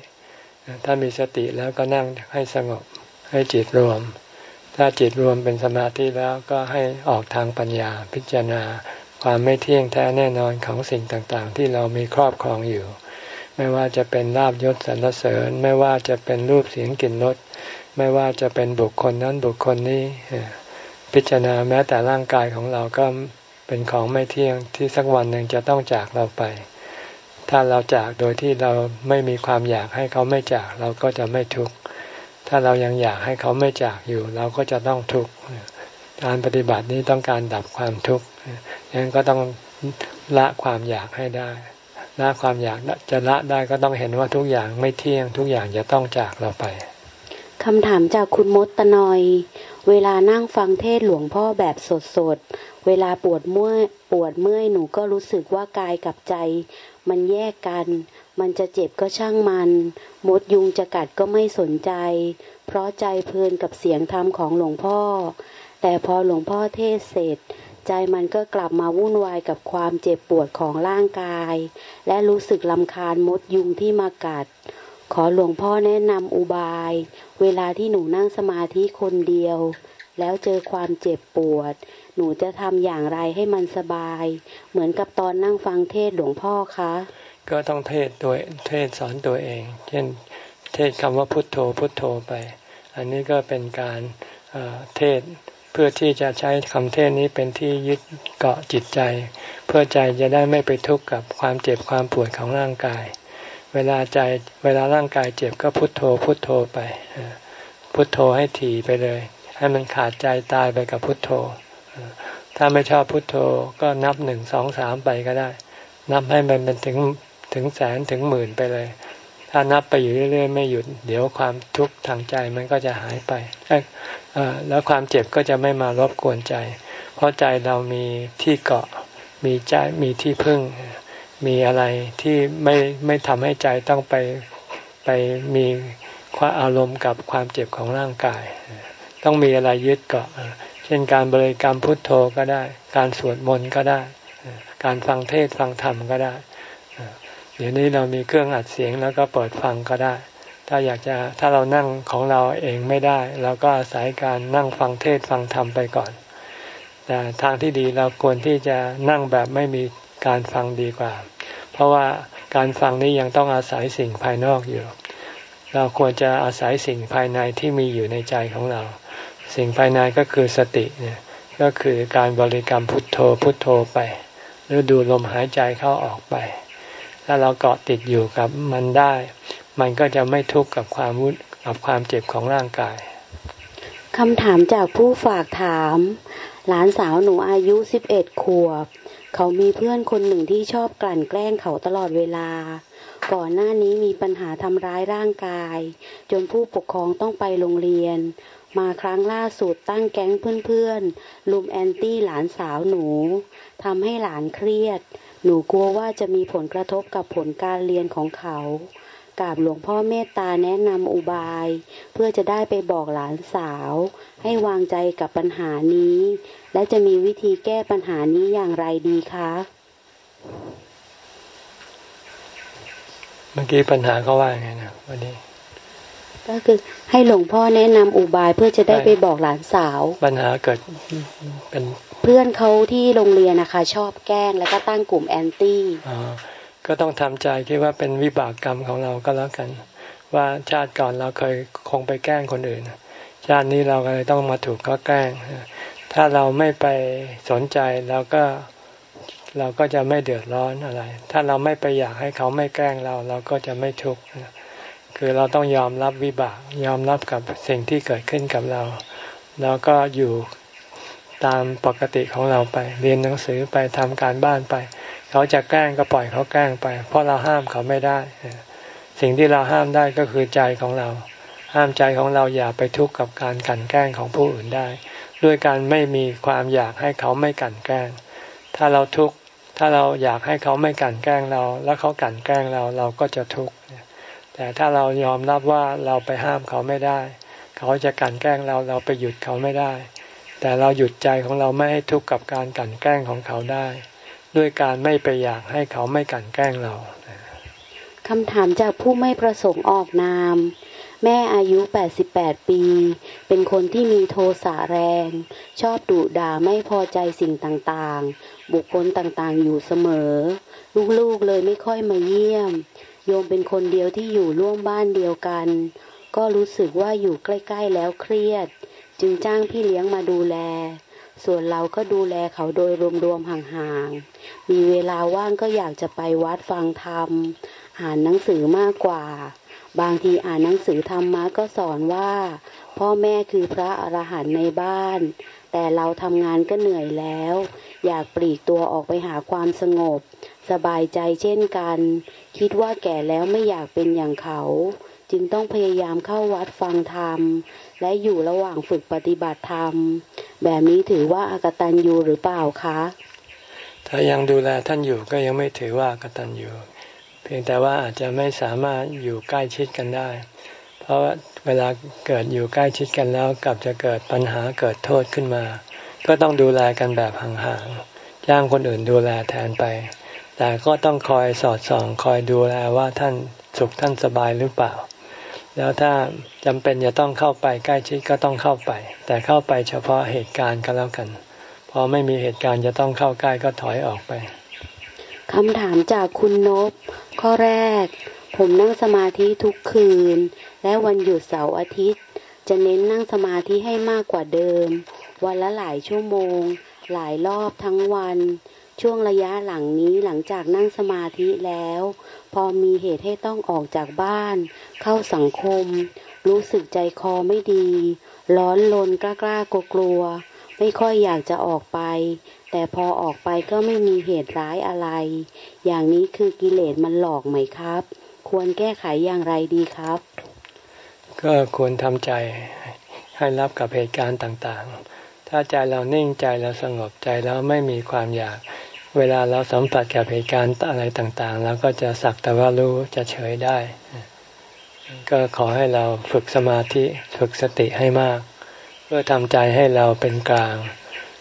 ถ้ามีสติแล้วก็นั่งให้สงบให้จิตรวม ถ้าจิตรวมเป็นสมาธิแล้วก็ให้ออกทางปัญญาพิจารณาความไม่เที่ยงแท้แน่นอนของสิ่งต่างๆ ที่เรามีครอบครองอยู่ ไม่ว่าจะเป็นลาบยศสรรเสริญ ไม่ว่าจะเป็นรูปเสียงกลิ่นรสไม่ว่าจะเป็นบุคคลนั้นบุคคลนี้ พิจารณาแม้แต่ร่างกายของเราก็เป็นของไม่เที่ยงที่สักวันหนึ่งจะต้องจากเราไป ถ้าเราจากโดยที่เราไม่มีความอยากให้เขาไม่จากเราก็จะไม่ทุกข์ ถ้าเรายังอยากให้เขาไม่จากอยู่ เราก็จะต้องทุกข์การปฏิบัตินี้ต้องการดับความทุกข์ดังก็ต้องละความอยากให้ได้ละความอยากจะละได้ก็ต้องเห็นว่าทุกอย่างไม่เที่ยง ทุกอย่างจะต้องจากเราไปคำถามจากคุณมดตะนอย เวลานั่งฟังเทศหลวงพ่อแบบสดๆ เวลาปวดเมื่อยปวดเมื่อยหนูก็รู้สึกว่ากายกับใจ มันแยกกัน มันจะเจ็บก็ช่างมัน มดยุงจะกัดก็ไม่สนใจ เพราะใจเพลินกับเสียงธรรมของหลวงพ่อ แต่พอหลวงพ่อเทศเสร็จ ใจมันก็กลับมาวุ่นวายกับความเจ็บปวดของร่างกาย และรู้สึกลำคาญมดยุงที่มากัด ขอหลวงพ่อแนะนำอุบาย เวลาที่หนูนั่งสมาธิคนเดียว แล้วเจอความเจ็บปวด หนูจะทำอย่างไรให้มันสบาย เหมือนกับตอนนั่งฟังเทศหลวงพ่อคะ ก็ต้องเทศตัวเทศสอนตัวเอง เช่นเทศคำว่าพุทโธพุทโธไป อันนี้ก็เป็นการเเทศเพื่อที่จะใช้คำเทศนี้เป็นที่ยึดเกาะจิตใจ เพื่อใจจะได้ไม่ไปทุกข์กับความเจ็บความปวดของร่างกาย เวลาใจเวลาร่างกายเจ็บก็พุทโธพุทโธไปพุทโธให้ถี่ไปเลย ให้มันขาดใจตายไปกับพุทโธ ถ้าไม่ชอบพุทโธก็นับหนึ่งสองสามไปก็ได้ นับให้มันเป็นถึงถึงแสนถึงหมื่นไปเลย ถ้านับไปอยู่เรื่อยๆไม่หยุด เดี๋ยวความทุกข์ทางใจมันก็จะหายไปแล้วความเจ็บก็จะไม่มารบกวนใจ เพราะใจเรามีที่เกาะมีใจมีที่พึ่ง มีอะไรที่ไม่ไม่ทำให้ใจต้องไปไปมีความอารมณ์กับความเจ็บของร่างกาย ต้องมีอะไรยึดเกาะ เช่นการบริกรรมพุทโธก็ได้ การสวดมนต์ก็ได้ การฟังเทศฟังธรรมก็ได้เดี๋ยวนี้เรามีเครื่องอัดเสียงแล้วก็เปิดฟังก็ได้ ถ้าอยากจะถ้าเรานั่งของเราเองไม่ได้เราก็อาศัยการนั่งฟังเทศฟังธรรมไปก่อน แต่ทางที่ดีเราควรที่จะนั่งแบบไม่มีการฟังดีกว่า เพราะว่าการฟังนี้ยังต้องอาศัยสิ่งภายนอกอยู่ เราควรจะอาศัยสิ่งภายในที่มีอยู่ในใจของเรา สิ่งภายในก็คือสติเนี่ยก็คือการบริกรรมพุทโธพุทโธไป หรือดูลมหายใจเข้าออกไป ถ้าเราเกาะติดอยู่กับมันได้ มันก็จะไม่ทุกข์กับความวุ่นกับความเจ็บของร่างกายคำถามจากผู้ฝากถาม หลานสาวหนูอายุสิบเอ็ดขวบ เขามีเพื่อนคนหนึ่งที่ชอบกลั่นแกล้งเขาตลอดเวลา ก่อนหน้านี้มีปัญหาทำร้ายร่างกาย จนผู้ปกครองต้องไปโรงเรียน มาครั้งล่าสุดตั้งแก๊งเพื่อนๆ ลุมแอนตี้หลานสาวหนูทำให้หลานเครียด หนูกลัวว่าจะมีผลกระทบกับผลการเรียนของเขากราบหลวงพ่อเมตตาแนะนำอุบาย เพื่อจะได้ไปบอกหลานสาว ให้วางใจกับปัญหานี้ และจะมีวิธีแก้ปัญหานี้อย่างไรดีคะ เมื่อกี้ปัญหาเขาว่าไงนะวันนี้ ก็คือให้หลวงพ่อแนะนำอุบายเพื่อจะได้ไปบอกหลานสาว ปัญหาเกิดเป็นเพื่อนเขาที่โรงเรียนนะคะ ชอบแกล้งแล้วก็ตั้งกลุ่มแอนตี้อ๋อก็ต้องทำใจคิดว่าเป็นวิบากกรรมของเราก็แล้วกัน ว่าชาติก่อนเราเคยคงไปแกล้งคนอื่น ชาตินี้เราก็เลยต้องมาถูกเขาแกล้ง ถ้าเราไม่ไปสนใจเราก็เราก็จะไม่เดือดร้อนอะไร ถ้าเราไม่ไปอยากให้เขาไม่แกล้งเรา เราก็จะไม่ทุกข์ คือเราต้องยอมรับวิบากยอมรับกับสิ่งที่เกิดขึ้นกับเรา แล้วก็อยู่ตามปกติของเราไป เรียนหนังสือไปทำการบ้านไป เขาจะแกล้งก็ปล่อยเขาแกล้งไป เพราะเราห้ามเขาไม่ได้ สิ่งที่เราห้ามได้ก็คือใจของเรา ห้ามใจของเราอย่าไปทุกข์กับการกันแกล้งของผู้อื่นได้ ด้วยการไม่มีความอยากให้เขาไม่กันแกล้ง ถ้าเราทุกข์ถ้าเราอยากให้เขาไม่กันแกล้งเรา แล้วเขากันแกล้งเราเราก็จะทุกข์ แต่ถ้าเรายอมรับว่าเราไปห้ามเขาไม่ได้ เขาจะกันแกล้งเราเราไปหยุดเขาไม่ได้ แต่เราหยุดใจของเราไม่ให้ทุกข์กับการกันแกล้งของเขาได้ ด้วยการไม่ไปอยากให้เขาไม่กันแกล้งเราคำถามจากผู้ไม่ประสงค์ออกนาม แม่อายุ 88 ปี เป็นคนที่มีโทสะแรง ชอบดุด่าไม่พอใจสิ่งต่างๆ บุคคลต่างๆ อยู่เสมอ ลูกๆเลยไม่ค่อยมาเยี่ยม โยมเป็นคนเดียวที่อยู่ร่วมบ้านเดียวกัน ก็รู้สึกว่าอยู่ใกล้ ๆ แล้วเครียด จึงจ้างพี่เลี้ยงมาดูแล ส่วนเราก็ดูแลเขาโดยรวมๆห่างๆ มีเวลาว่างก็อยากจะไปวัดฟังธรรม อ่านหนังสือมากกว่า บางทีอ่านหนังสือธรรมะก็สอนว่า พ่อแม่คือพระอรหันต์ในบ้าน แต่เราทำงานก็เหนื่อยแล้ว อยากปลีกตัวออกไปหาความสงบ สบายใจเช่นกัน คิดว่าแก่แล้วไม่อยากเป็นอย่างเขา จึงต้องพยายามเข้าวัดฟังธรรม และอยู่ระหว่างฝึกปฏิบัติธรรม แบบนี้ถือว่าอากตันยูหรือเปล่าคะ ถ้ายังดูแลท่านอยู่ก็ยังไม่ถือว่าอากตันยูเพียงแต่ว่าอาจจะไม่สามารถอยู่ใกล้ชิดกันได้ เพราะเวลาเกิดอยู่ใกล้ชิดกันแล้วกลับจะเกิดปัญหาเกิดโทษขึ้นมา ก็ต้องดูแลกันแบบห่างๆ จ้างคนอื่นดูแลแทนไป แต่ก็ต้องคอยสอดส่องคอยดูแลว่าท่านสุขท่านสบายหรือเปล่า แล้วถ้าจำเป็นจะต้องเข้าไปใกล้ชิดก็ต้องเข้าไป แต่เข้าไปเฉพาะเหตุการณ์ก็แล้วกัน พอไม่มีเหตุการณ์จะต้องเข้าใกล้ก็ถอยออกไปคำถามจากคุณนบ ข้อแรก ผมนั่งสมาธิทุกคืน และวันหยุดเสาร์อาทิตย์ จะเน้นนั่งสมาธิให้มากกว่าเดิม วันละหลายชั่วโมง หลายรอบทั้งวัน ช่วงระยะหลังนี้หลังจากนั่งสมาธิแล้ว พอมีเหตุให้ต้องออกจากบ้าน เข้าสังคม รู้สึกใจคอไม่ดี ร้อนลนกล้ากล้ากลัวไม่ค่อยอยากจะออกไป แต่พอออกไปก็ไม่มีเหตุร้ายอะไร อย่างนี้คือกิเลสมันหลอกไหมครับ ควรแก้ไขอย่างไรดีครับ ก็ควรทำใจให้รับกับเหตุการณ์ต่างๆ ถ้าใจเรานิ่งใจเราสงบใจแล้วไม่มีความอยาก เวลาเราสัมผัสกับเหตุการณ์อะไรต่างๆแล้วก็จะสักแต่ว่ารู้จะเฉยได้ ก็ขอให้เราฝึกสมาธิฝึกสติให้มาก เพื่อทำใจให้เราเป็นกลาง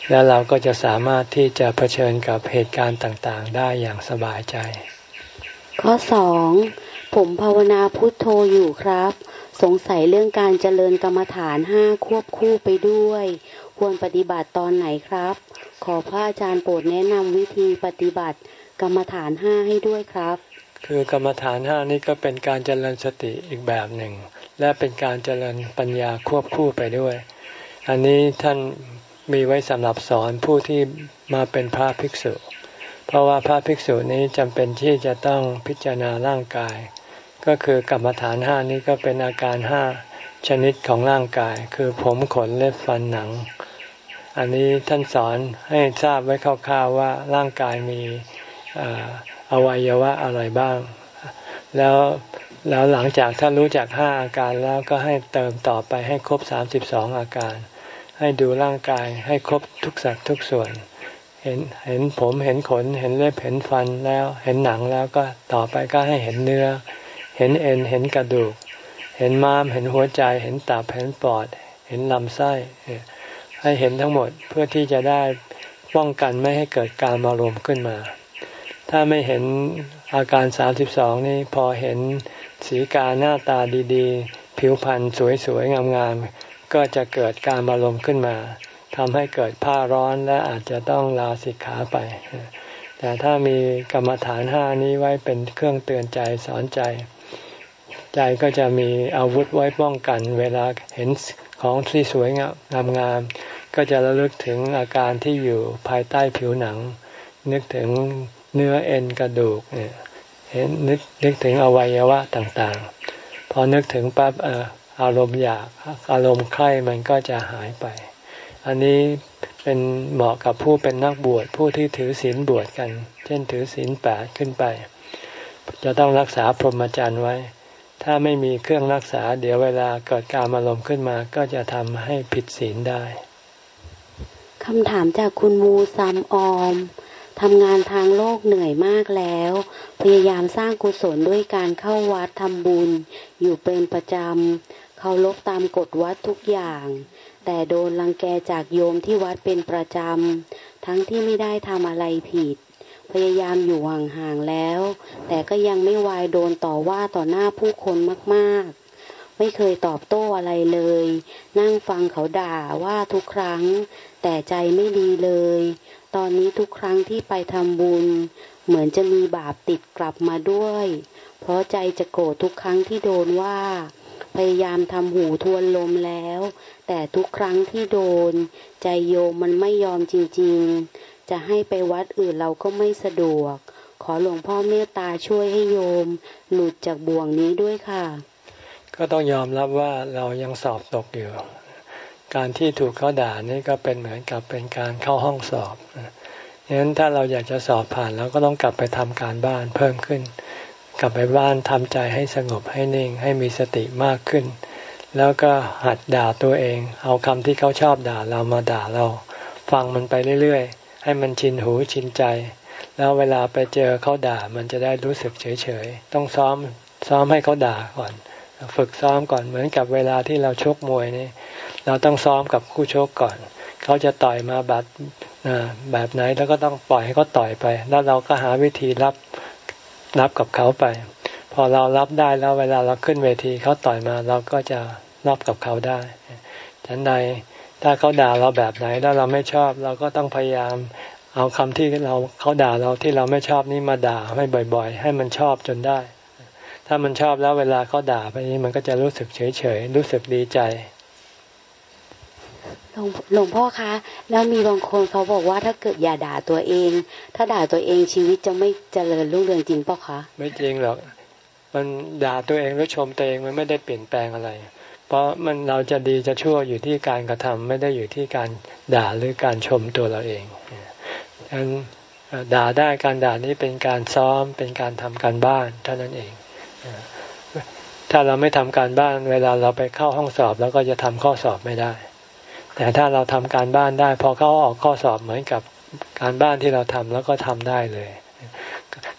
แล้วเราก็จะสามารถที่จะเผชิญกับเหตุการณ์ต่างๆ ได้อย่างสบายใจ ข้อสองผมภาวนาพุทโธอยู่ครับ สงสัยเรื่องการเจริญกรรมฐานห้าควบคู่ไปด้วย ควรปฏิบัติตอนไหนครับ ขอพระอาจารย์โปรดแนะนำวิธีปฏิบัติกรรมฐานห้าให้ด้วยครับ คือกรรมฐานห้านี้ก็เป็นการเจริญสติอีกแบบหนึ่ง และเป็นการเจริญปัญญาควบคู่ไปด้วย อันนี้ท่านมีไว้สำหรับสอนผู้ที่มาเป็นพระภิกษุ เพราะว่าพระภิกษุนี้จำเป็นที่จะต้องพิจารณาร่างกาย ก็คือกรรมฐานห้านี้ก็เป็นอาการห้า ชนิดของร่างกาย คือผมขนเล็บฟันหนัง อันนี้ท่านสอนให้ทราบไว้คร่าวๆว่าร่างกายมีอวัยวะอะไรบ้าง แล้วแล้วหลังจากถ้านรู้จักห้าอาการแล้วก็ให้เติมต่อไปให้ครบสามสิบสองอาการ ให้ดูร่างกายให้ครบทุกสัดทุกส่วน เห็นเห็นผมเห็นขนเห็นเล็บเห็นฟันแล้วเห็นหนังแล้วก็ต่อไปก็ให้เห็นเนื้อ เห็นเอ็นเห็นกระดูก เห็นม้าม เห็นหัวใจ เห็นตับ เห็นปอด เห็นลำไส้ ให้เห็นทั้งหมดเพื่อที่จะได้ป้องกันไม่ให้เกิดการมารมขึ้นมา ถ้าไม่เห็นอาการสามสิบสองนี้พอเห็นสีกาหน้าตาดีๆ ผิวพรรณสวยๆ งามๆ ก็จะเกิดการบารมขึ้นมาทำให้เกิดผ้าร้อนและอาจจะต้องลาสิกขาไป แต่ถ้ามีกรรมฐานห้านี้ไว้เป็นเครื่องเตือนใจสอนใจ ใจก็จะมีอาวุธไว้ป้องกัน เวลาเห็นของที่สวยงามงามก็จะระลึกถึงอาการที่อยู่ภายใต้ผิวหนัง นึกถึงเนื้อเอ็นกระดูกเนี่ยเห็นนึกนึกถึงอวัยวะต่างๆ พอนึกถึงปั๊บอารมณ์อยากอารมณ์ใคร่มันก็จะหายไป อันนี้เป็นเหมาะกับผู้เป็นนักบวชผู้ที่ถือศีลบวชกัน เช่นถือศีลแปดขึ้นไป จะต้องรักษาพรหมจรรย์ไว้ ถ้าไม่มีเครื่องรักษา เดี๋ยวเวลาเกิดการอารมณ์ขึ้นมาก็จะทำให้ผิดศีลได้คำถามจากคุณมูซัมออมทำงานทางโลกเหนื่อยมากแล้ว พยายามสร้างกุศลด้วยการเข้าวัดทำบุญ อยู่เป็นประจำเคารพตามกฎวัดทุกอย่าง แต่โดนรังแกจากโยมที่วัดเป็นประจำ ทั้งที่ไม่ได้ทำอะไรผิด พยายามอยู่ห่างๆแล้ว แต่ก็ยังไม่วายโดนต่อว่าต่อหน้าผู้คนมากๆ ไม่เคยตอบโต้อะไรเลย นั่งฟังเขาด่าว่าทุกครั้ง แต่ใจไม่ดีเลย ตอนนี้ทุกครั้งที่ไปทำบุญ เหมือนจะมีบาปติดกลับมาด้วย เพราะใจจะโกรธทุกครั้งที่โดนว่าพยายามทำหูทวนลมแล้ว แต่ทุกครั้งที่โดน ใจโยมมันไม่ยอมจริง ๆ จะให้ไปวัดอื่นเราก็ไม่สะดวก ขอหลวงพ่อเมตตาช่วยให้โยม หลุดจากบ่วงนี้ด้วยค่ะ ก็ต้องยอมรับว่าเรายังสอบตกอยู่ การที่ถูกเขาด่านี่ก็เป็นเหมือนกับเป็นการเข้าห้องสอบดังนั้นถ้าเราอยากจะสอบผ่านเราก็ต้องกลับไปทำการบ้านเพิ่มขึ้น กลับไปบ้านทำใจให้สงบให้นิ่งให้มีสติมากขึ้น แล้วก็หัดด่าตัวเอง เอาคำที่เขาชอบด่าเรามาด่าเรา ฟังมันไปเรื่อยๆ ให้มันชินหูชินใจ แล้วเวลาไปเจอเขาด่ามันจะได้รู้สึกเฉยๆต้องซ้อมซ้อมให้เขาด่าก่อน ฝึกซ้อมก่อนเหมือนกับเวลาที่เราชกมวยนี่เราต้องซ้อมกับคู่ชกก่อน เขาจะต่อยมาแบบแบบไหนแล้วก็ต้องปล่อยให้เขาต่อยไป แล้วเราก็หาวิธีรับรับกับเขาไป พอเรารับได้แล้วเวลาเราขึ้นเวทีเขาต่อยมาเราก็จะรับกับเขาได้ฉันใด ถ้าเขาด่าเราแบบไหนแล้วเราไม่ชอบ เราก็ต้องพยายามเอาคำที่เราเขาด่าเราที่เราไม่ชอบนี่มาด่าให้บ่อย ๆ ให้มันชอบจนได้ ถ้ามันชอบแล้วเวลาเขาด่าไปนี้มันก็จะรู้สึกเฉยๆรู้สึกดีใจหลวงพ่อคะ แล้วมีบางคนเขาบอกว่าถ้าเกิดอย่าด่าตัวเอง ถ้าด่าตัวเองชีวิตจะไม่เจริญรุ่งเรืองจริงเปล่าคะ ไม่จริงหรอก มันด่าตัวเองหรือชมตัวเองมันไม่ได้เปลี่ยนแปลงอะไร เพราะมันเราจะดีจะชั่วอยู่ที่การกระทำไม่ได้อยู่ที่การด่าหรือการชมตัวเราเองดังนั้นด่าได้การด่านี้เป็นการซ้อมเป็นการทำการบ้านเท่านั้นเอง ถ้าเราไม่ทำการบ้าน เวลาเราไปเข้าห้องสอบแล้วก็จะทำข้อสอบไม่ได้ แต่ถ้าเราทำการบ้านได้ พอเขาออกข้อสอบเหมือนกับการบ้านที่เราทำแล้วก็ทำได้เลย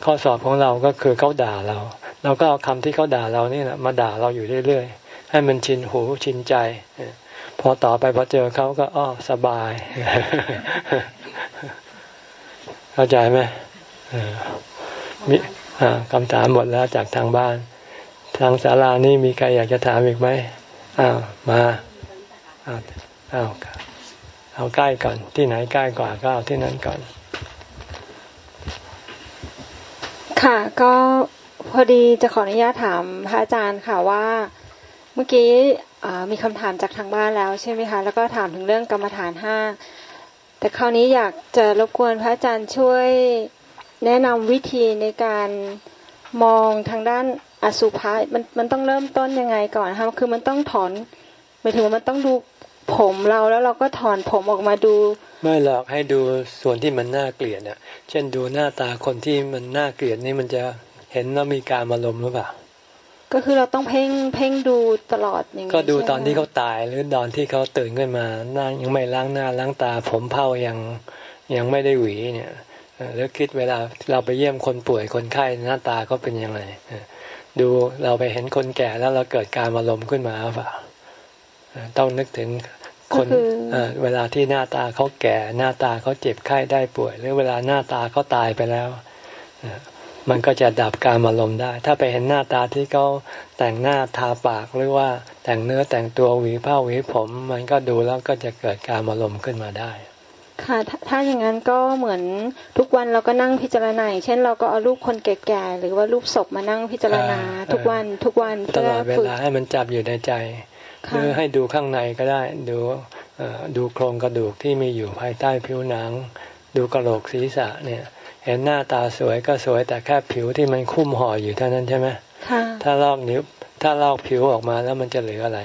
ข้อสอบของเราก็คือเขาด่าเรา เราก็เอาคำที่เขาด่าเรานี่แหละมาด่าเราอยู่เรื่อยๆ ให้มันชินหูชินใจ พอต่อไปพอเจอเขาก็อ้อสบาย เข้าใจไหมมีคำถามหมดแล้วจากทางบ้าน ทางศาลานี่มีใครอยากจะถามอีกไหมอ้าวมาอ้าวเอาเอาใกล้ก่อน ที่ไหนใกล้กว่าก็เอาที่นั้นก่อน ค่ะก็พอดีจะขออนุญาตถามพระอาจารย์ค่ะว่า เมื่อกี้มีคำถามจากทางบ้านแล้วใช่ไหมคะ แล้วก็ถามถึงเรื่องกรรมฐานห้าแต่คราวนี้อยากจะรบกวนพระอาจารย์ช่วยแนะนำวิธีในการมองทางด้านอสุภะมันมันต้องเริ่มต้นยังไงก่อนคะคือมันต้องถอนหมายถึงว่ามันต้องดูผมเราแล้วเราก็ถอนผมออกมาดู ไม่หรอกให้ดูส่วนที่มันน่าเกลียดเนี่ยเช่นดูหน้าตาคนที่มันน่าเกลียดนี่มันจะเห็นแล้วมีการอารมณ์หรือเปล่า ก็คือเราต้องเพ่งเพ่งดูตลอดอย่างนี้ก็ดูตอนใช่ไหมที่เขาตายหรือตอนที่เขาตื่นขึ้นมาหน้ายังไม่ล้างหน้าล้างตา ผมเผ้ายังยังไม่ได้หวีเนี่ยเออแล้วคิดเวลาเราไปเยี่ยมคนป่วยคนไข้หน้าตาเขาเป็นยังไงเออดูเราไปเห็นคนแก่แล้วเราเกิดการอารมณ์ขึ้นมาหรือเปล่าเออต้องนึกถึงคนก็คือเออเวลาที่หน้าตาเขาแก่ หน้าตาเขาเจ็บไข้ได้ป่วย หรือเวลาหน้าตาเขาตายไปแล้วเออ มันก็จะดับการอารมณ์ได้ ถ้าไปเห็นหน้าตาที่เขาแต่งหน้าทาปากหรือว่าแต่งเนื้อแต่งตัวหวีผ้าหวีผม มันก็ดูแล้วก็จะเกิดการอารมณ์ขึ้นมาได้ค่ะถ้าถ้าอย่างนั้นก็เหมือนทุกวันเราก็นั่งพิจารณาอย่างเช่นเราก็เอารูปคนแก่ๆหรือว่ารูปศพมานั่งพิจารณาอ่าทุกวันทุกวันตเพื่ลออดเวฝึกลาให้มันจับอยู่ในใจหค่ะรือให้ดูข้างในก็ได้ ดูเอ่อดูโครงกระดูกที่มีอยู่ภายใต้ผิวหนัง ดูกระโหลกศีรษะเนี่ย เห็นหน้าตาสวยก็สวยแต่แค่ผิวที่มันคุ้มห่ออยู่เท่านั้นใช่ไหมค่ะถ้าลอกนิ้ว ถ้าลอกผิวออกมาแล้วมันจะเหลืออะไร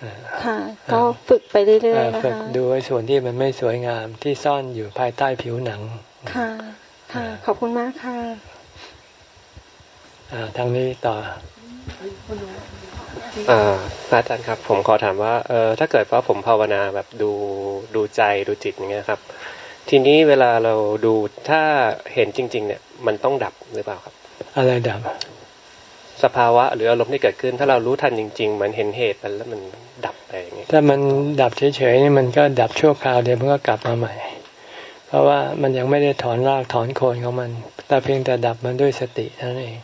เออค่ะก็ฝึกไปเรื่เออยอๆนะฝึกคะดูไอ้ส่วนที่มันไม่สวยงามที่ซ่อนอยู่ภายใต้ผิวหนัง ค่ะ ค่ะ ขอบคุณมากค่ะอ่าทางนี้ต่ออ่าพระอาจารย์ครับ ผมขอถามว่าเออถ้าเกิดว่าผมภาวนาแบบดูดูใจดูจิตอย่างเงี้ยครับ ทีนี้เวลาเราดูถ้าเห็นจริง ๆ เนี่ย มันต้องดับหรือเปล่าครับ อะไรดับ สภาวะหรืออารมณ์ที่เกิดขึ้น ถ้าเรารู้ทันจริงๆเหมือนเห็นเหตุมันแล้วมันดับไปอย่างเงี้ยถ้ามันดับเฉยๆนี่มันก็ดับชั่วคราวเดี๋ยวมันก็กลับมาใหม่ เพราะว่ามันยังไม่ได้ถอนรากถอนโคนของมัน แต่เพียงแต่ดับมันด้วยสติเท่านั้นเอง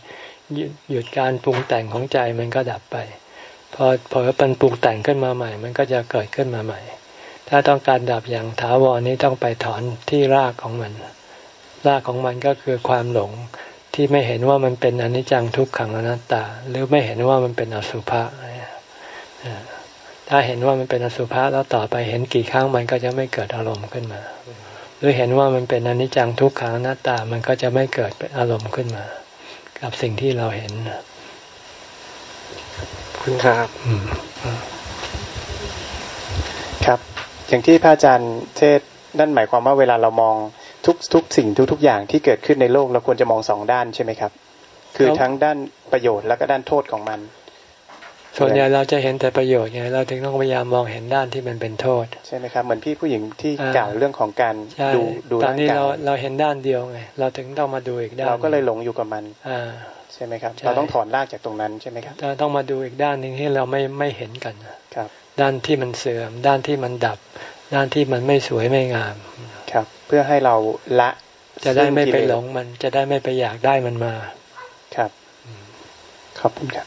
หยุดหยุดการปรุงแต่งของใจมันก็ดับไปพอพอมันปรุงแต่งขึ้นมาใหม่ มันก็จะเกิดขึ้นมาใหม่ ถ้าต้องการดับอย่างถาวรนี้ต้องไปถอนที่รากของมัน รากของมันก็คือความหลงที่ไม่เห็นว่ามันเป็นอนิจจังทุกขังอนัตตา หรือไม่เห็นว่ามันเป็นอสุภะเนี่ยเออถ้าเห็นว่ามันเป็นอสุภะแล้วต่อไปเห็นกี่ครั้งมันก็จะไม่เกิดอารมณ์ขึ้นมา หรือเห็นว่ามันเป็นอนิจจังทุกขังอนัตตา มันก็จะไม่เกิดเป็นอารมณ์ขึ้นมา กับสิ่งที่เราเห็นคุณครับอืมครับ อย่างที่พระอาจารย์เทศน์นั่นหมายความว่าเวลาเรามองทุกทุกสิ่งทุกทุกอย่างที่เกิดขึ้นในโลกเราควรจะมองสองด้านใช่ไหมครับ คือทั้งด้านประโยชน์แล้วก็ด้านโทษของมัน ส่วนใหญ่เราจะเห็นแต่ประโยชน์ไงเราถึงต้องพยายามมองเห็นด้านที่มันเป็นโทษ ใช่ไหมครับเหมือนพี่ผู้หญิงที่อ่ากล่าวเรื่องของการใช่ดูดูตอนร่างนี้กายเราเราเห็นด้านเดียวไงเราถึงต้องมาดูอีกด้านเราก็เลยหลงอยู่กับมันอ่าใช่ไหมครับใช่เราต้องถอนรากจากตรงนั้นใช่ไหมครับเราต้องมาดูอีกด้านหนึ่งที่เราไม่ไม่เห็นกันครับ ด้านที่มันเสื่อม ด้านที่มันดับ ด้านที่มันไม่สวยไม่งาม ครับ เพื่อให้เราละจะได้ไม่ไปซึ่กิเลสหลงมันจะได้ไม่ไปอยากได้มันมา ครับขอบคุณครับ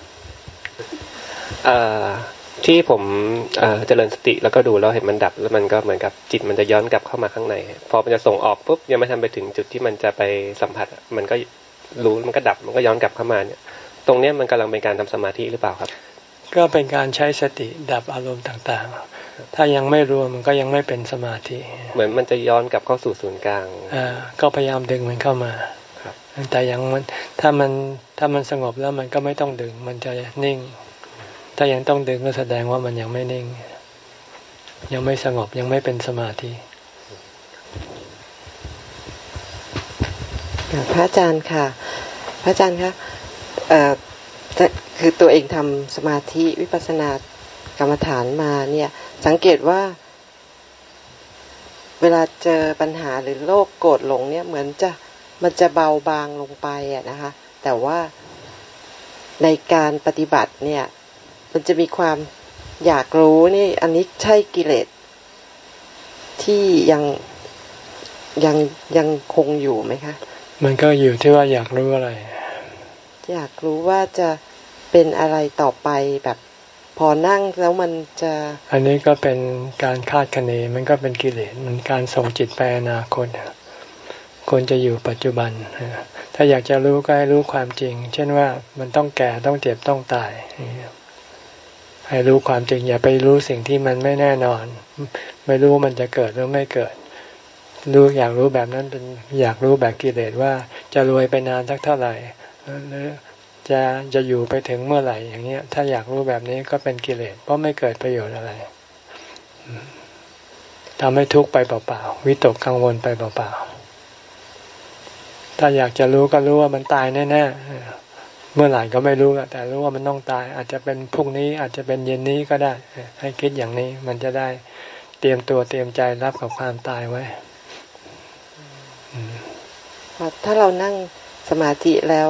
เอ่อที่ผมเอ่อเจริญสติแล้วก็ดูแล้วเห็นมันดับ แล้วมันก็เหมือนกับจิตมันจะย้อนกลับเข้ามาข้างใน พอมันจะส่งออกปุ๊บยังไม่ทันไปถึงจุดที่มันจะไปสัมผัสอะมันก็รู้มันก็ดับมันก็ย้อนกลับเข้ามาเนี่ย ตรงเนี้ยมันกำลังเป็นการทำสมาธิหรือเปล่าครับ ก็เป็นการใช้สติดับอารมณ์ต่างๆ ถ้ายังไม่รวมมันก็ยังไม่เป็นสมาธิ เหมือนมันจะย้อนกลับเข้าสู่ศูนย์กลางอ่าก็พยายามดึงมันเข้ามาครับแต่ยังมันถ้ามันถ้ามันสงบแล้วมันก็ไม่ต้องดึง มันจะนิ่ง ถ้ายังต้องดึงก็แสดงว่ามันยังไม่นิ่ง ยังไม่สงบยังไม่เป็นสมาธิค่ะพระอาจารย์ค่ะ พระอาจารย์คะเอ่อจะ คือตัวเองทำสมาธิวิปัสสนากรรมฐานมาเนี่ย สังเกตว่า เวลาเจอปัญหาหรือโรคโกรธหลงเนี่ยเหมือนจะมันจะเบาบางลงไปอะนะคะ แต่ว่าในการปฏิบัติเนี่ย มันจะมีความอยากรู้นี่ อันนี้ใช่กิเลสที่ยังยังยังคงอยู่ไหมคะ มันก็อยู่ที่ว่าอยากรู้อะไร อยากรู้ว่าจะเป็นอะไรต่อไปแบบ พอนั่งแล้วมันจะ อันนี้ก็เป็นการคาดคะเนมันก็เป็นกิเลสมันการส่งจิตไปอนาคตควรจะอยู่ปัจจุบัน ถ้าอยากจะรู้ก็ให้รู้ความจริง เช่นว่ามันต้องแก่ต้องเจ็บต้องตาย ให้รู้ความจริง อย่าไปรู้สิ่งที่มันไม่แน่นอน ไม่รู้มันจะเกิดหรือไม่เกิด รู้อยากรู้แบบนั้นเป็นอยากรู้แบบกิเลสว่าจะรวยไปนานสักเท่าไหร่ หรือจะจะอยู่ไปถึงเมื่อไหร่อย่างเงี้ย ถ้าอยากรู้แบบนี้ก็เป็นกิเลสเพราะไม่เกิดประโยชน์อะไรทำให้ทุกข์ไปเปล่าๆวิตกกังวลไปเปล่าๆถ้าอยากจะรู้ก็รู้ว่ามันตายแน่ๆเมื่อไหร่ก็ไม่รู้แต่รู้ว่ามันต้องตาย อาจจะเป็นพรุ่งนี้อาจจะเป็นเย็นนี้ก็ได้ ให้คิดอย่างนี้มันจะได้เตรียมตัวเตรียมใจรับกับความตายไว้ถ้าเรานั่งสมาธิแล้ว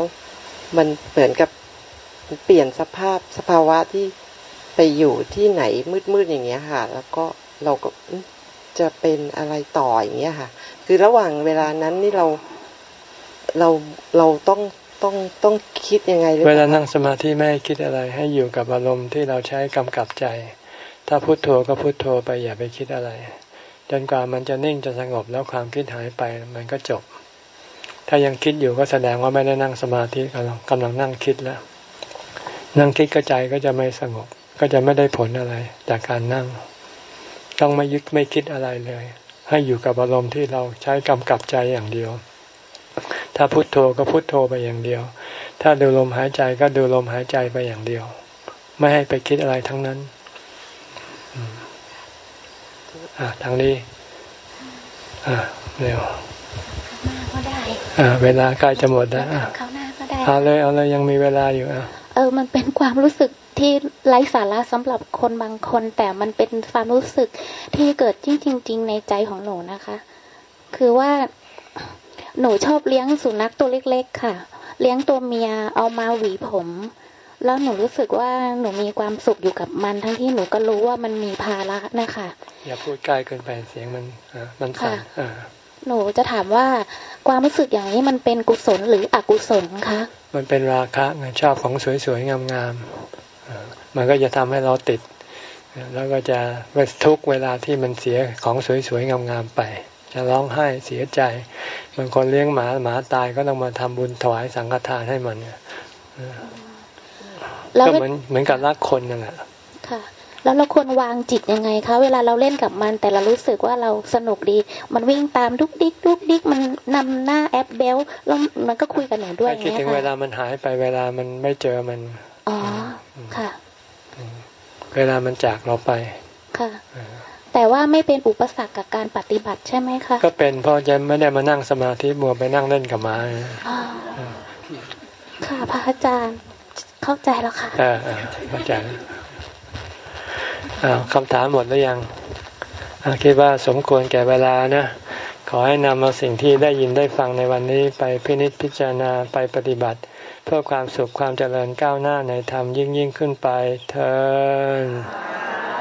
มันเหมือนกับเปลี่ยนสภาพสภาวะที่ไปอยู่ที่ไหนมืดๆอย่างเงี้ยค่ะ แล้วก็เราก็จะเป็นอะไรต่ออย่างเงี้ยค่ะ คือระหว่างเวลานั้นนี่เราเราเราต้องต้องต้องคิดยังไงเวลานั่งสมาธิไม่คิดอะไร ให้อยู่กับอารมณ์ที่เราใช้กำกับใจ ถ้าพุโทโธก็พุโทโธไปอย่าไปคิดอะไร จนกว่ามันจะนิ่งจะสงบแล้วความคิดหายไปมันก็จบ ถ้ายังคิดอยู่ก็แสดงว่าไม่ได้นั่งสมาธิกำลังกำลังนั่งคิดแล้ว นั่งคิดกระใจก็จะไม่สงบ ก็จะไม่ได้ผลอะไร จากการนั่ง ต้องไม่ยึดไม่คิดอะไรเลย ให้อยู่กับอารมณ์ที่เราใช้กำกับใจอย่างเดียว ถ้าพุโทโธก็พุโทโธไปอย่างเดียว ถ้าดูลมหายใจก็ดูลมหายใจไปอย่างเดียว ไม่ให้ไปคิดอะไรทั้งนั้นอ่าทางนี้ อ่าเร็ว ก็ได้อ่าเวลาใกล้จะหมดแล้วเขาหน้าก็ได้เอาเลยเอาเลยยังมีเวลาอยู่อะเออ มันเป็นความรู้สึกที่ไร้สาระสำหรับคนบางคน แต่มันเป็นความรู้สึกที่เกิดจริง ๆ ในใจของหนูนะคะ คือว่าหนูชอบเลี้ยงสุนัขตัวเล็ก ๆ ค่ะ เลี้ยงตัวเมียเอามาหวีผม แล้วหนูรู้สึกว่าหนูมีความสุขอยู่กับมัน ทั้งที่หนูก็รู้ว่ามันมีภาระนะคะ อย่าพูดใกล้เกินไปเสียงมันมันสั่น หนูจะถามว่าความรู้สึกอย่างนี้มันเป็นกุศลหรืออกุศลคะ มันเป็นราคะไงชอบของสวยๆงามๆมันก็จะทำให้เราติด แล้วก็จะทุกเวลาที่มันเสียของสวยๆงามๆไป จะร้องไห้เสียใจบางคนเลี้ยงหมาหมาตายก็ต้องมาทำบุญถวายสังฆทานให้มันเนี่ยก็เหมือนเหมือนกับรักคนนั่นแหละค่ะ แล้วเราควรวางจิตยังไงคะเวลาเราเล่นกับมัน แต่เรารู้สึกว่าเราสนุกดี มันวิ่งตามดุกดิกดุกดิกมันนำหน้าแอปเบลแล้วมันก็คุยกับหนูด้วยคิดถึงเวลามันหายไปเวลามันไม่เจอมันอ๋อค่ะ เวลามันจากเราไปค่ะแต่ว่าไม่เป็นอุปสรรคกับการปฏิบัติใช่ไหมคะก็เป็นเพราะจะไม่ได้มานั่งสมาธิมัวไปนั่งเล่นกับม้าค่ะพระอาจารย์เข้าใจแล้วค่ะอ่าเข้าใจอ้าว คำถามหมดแล้วยังคิดว่าสมควรแก่เวลานะ ขอให้นำเอาสิ่งที่ได้ยินได้ฟังในวันนี้ไปพินิจพิจารณาไปปฏิบัติ เพื่อความสุขความเจริญก้าวหน้าในธรรมยิ่งยิ่งขึ้นไปเธอ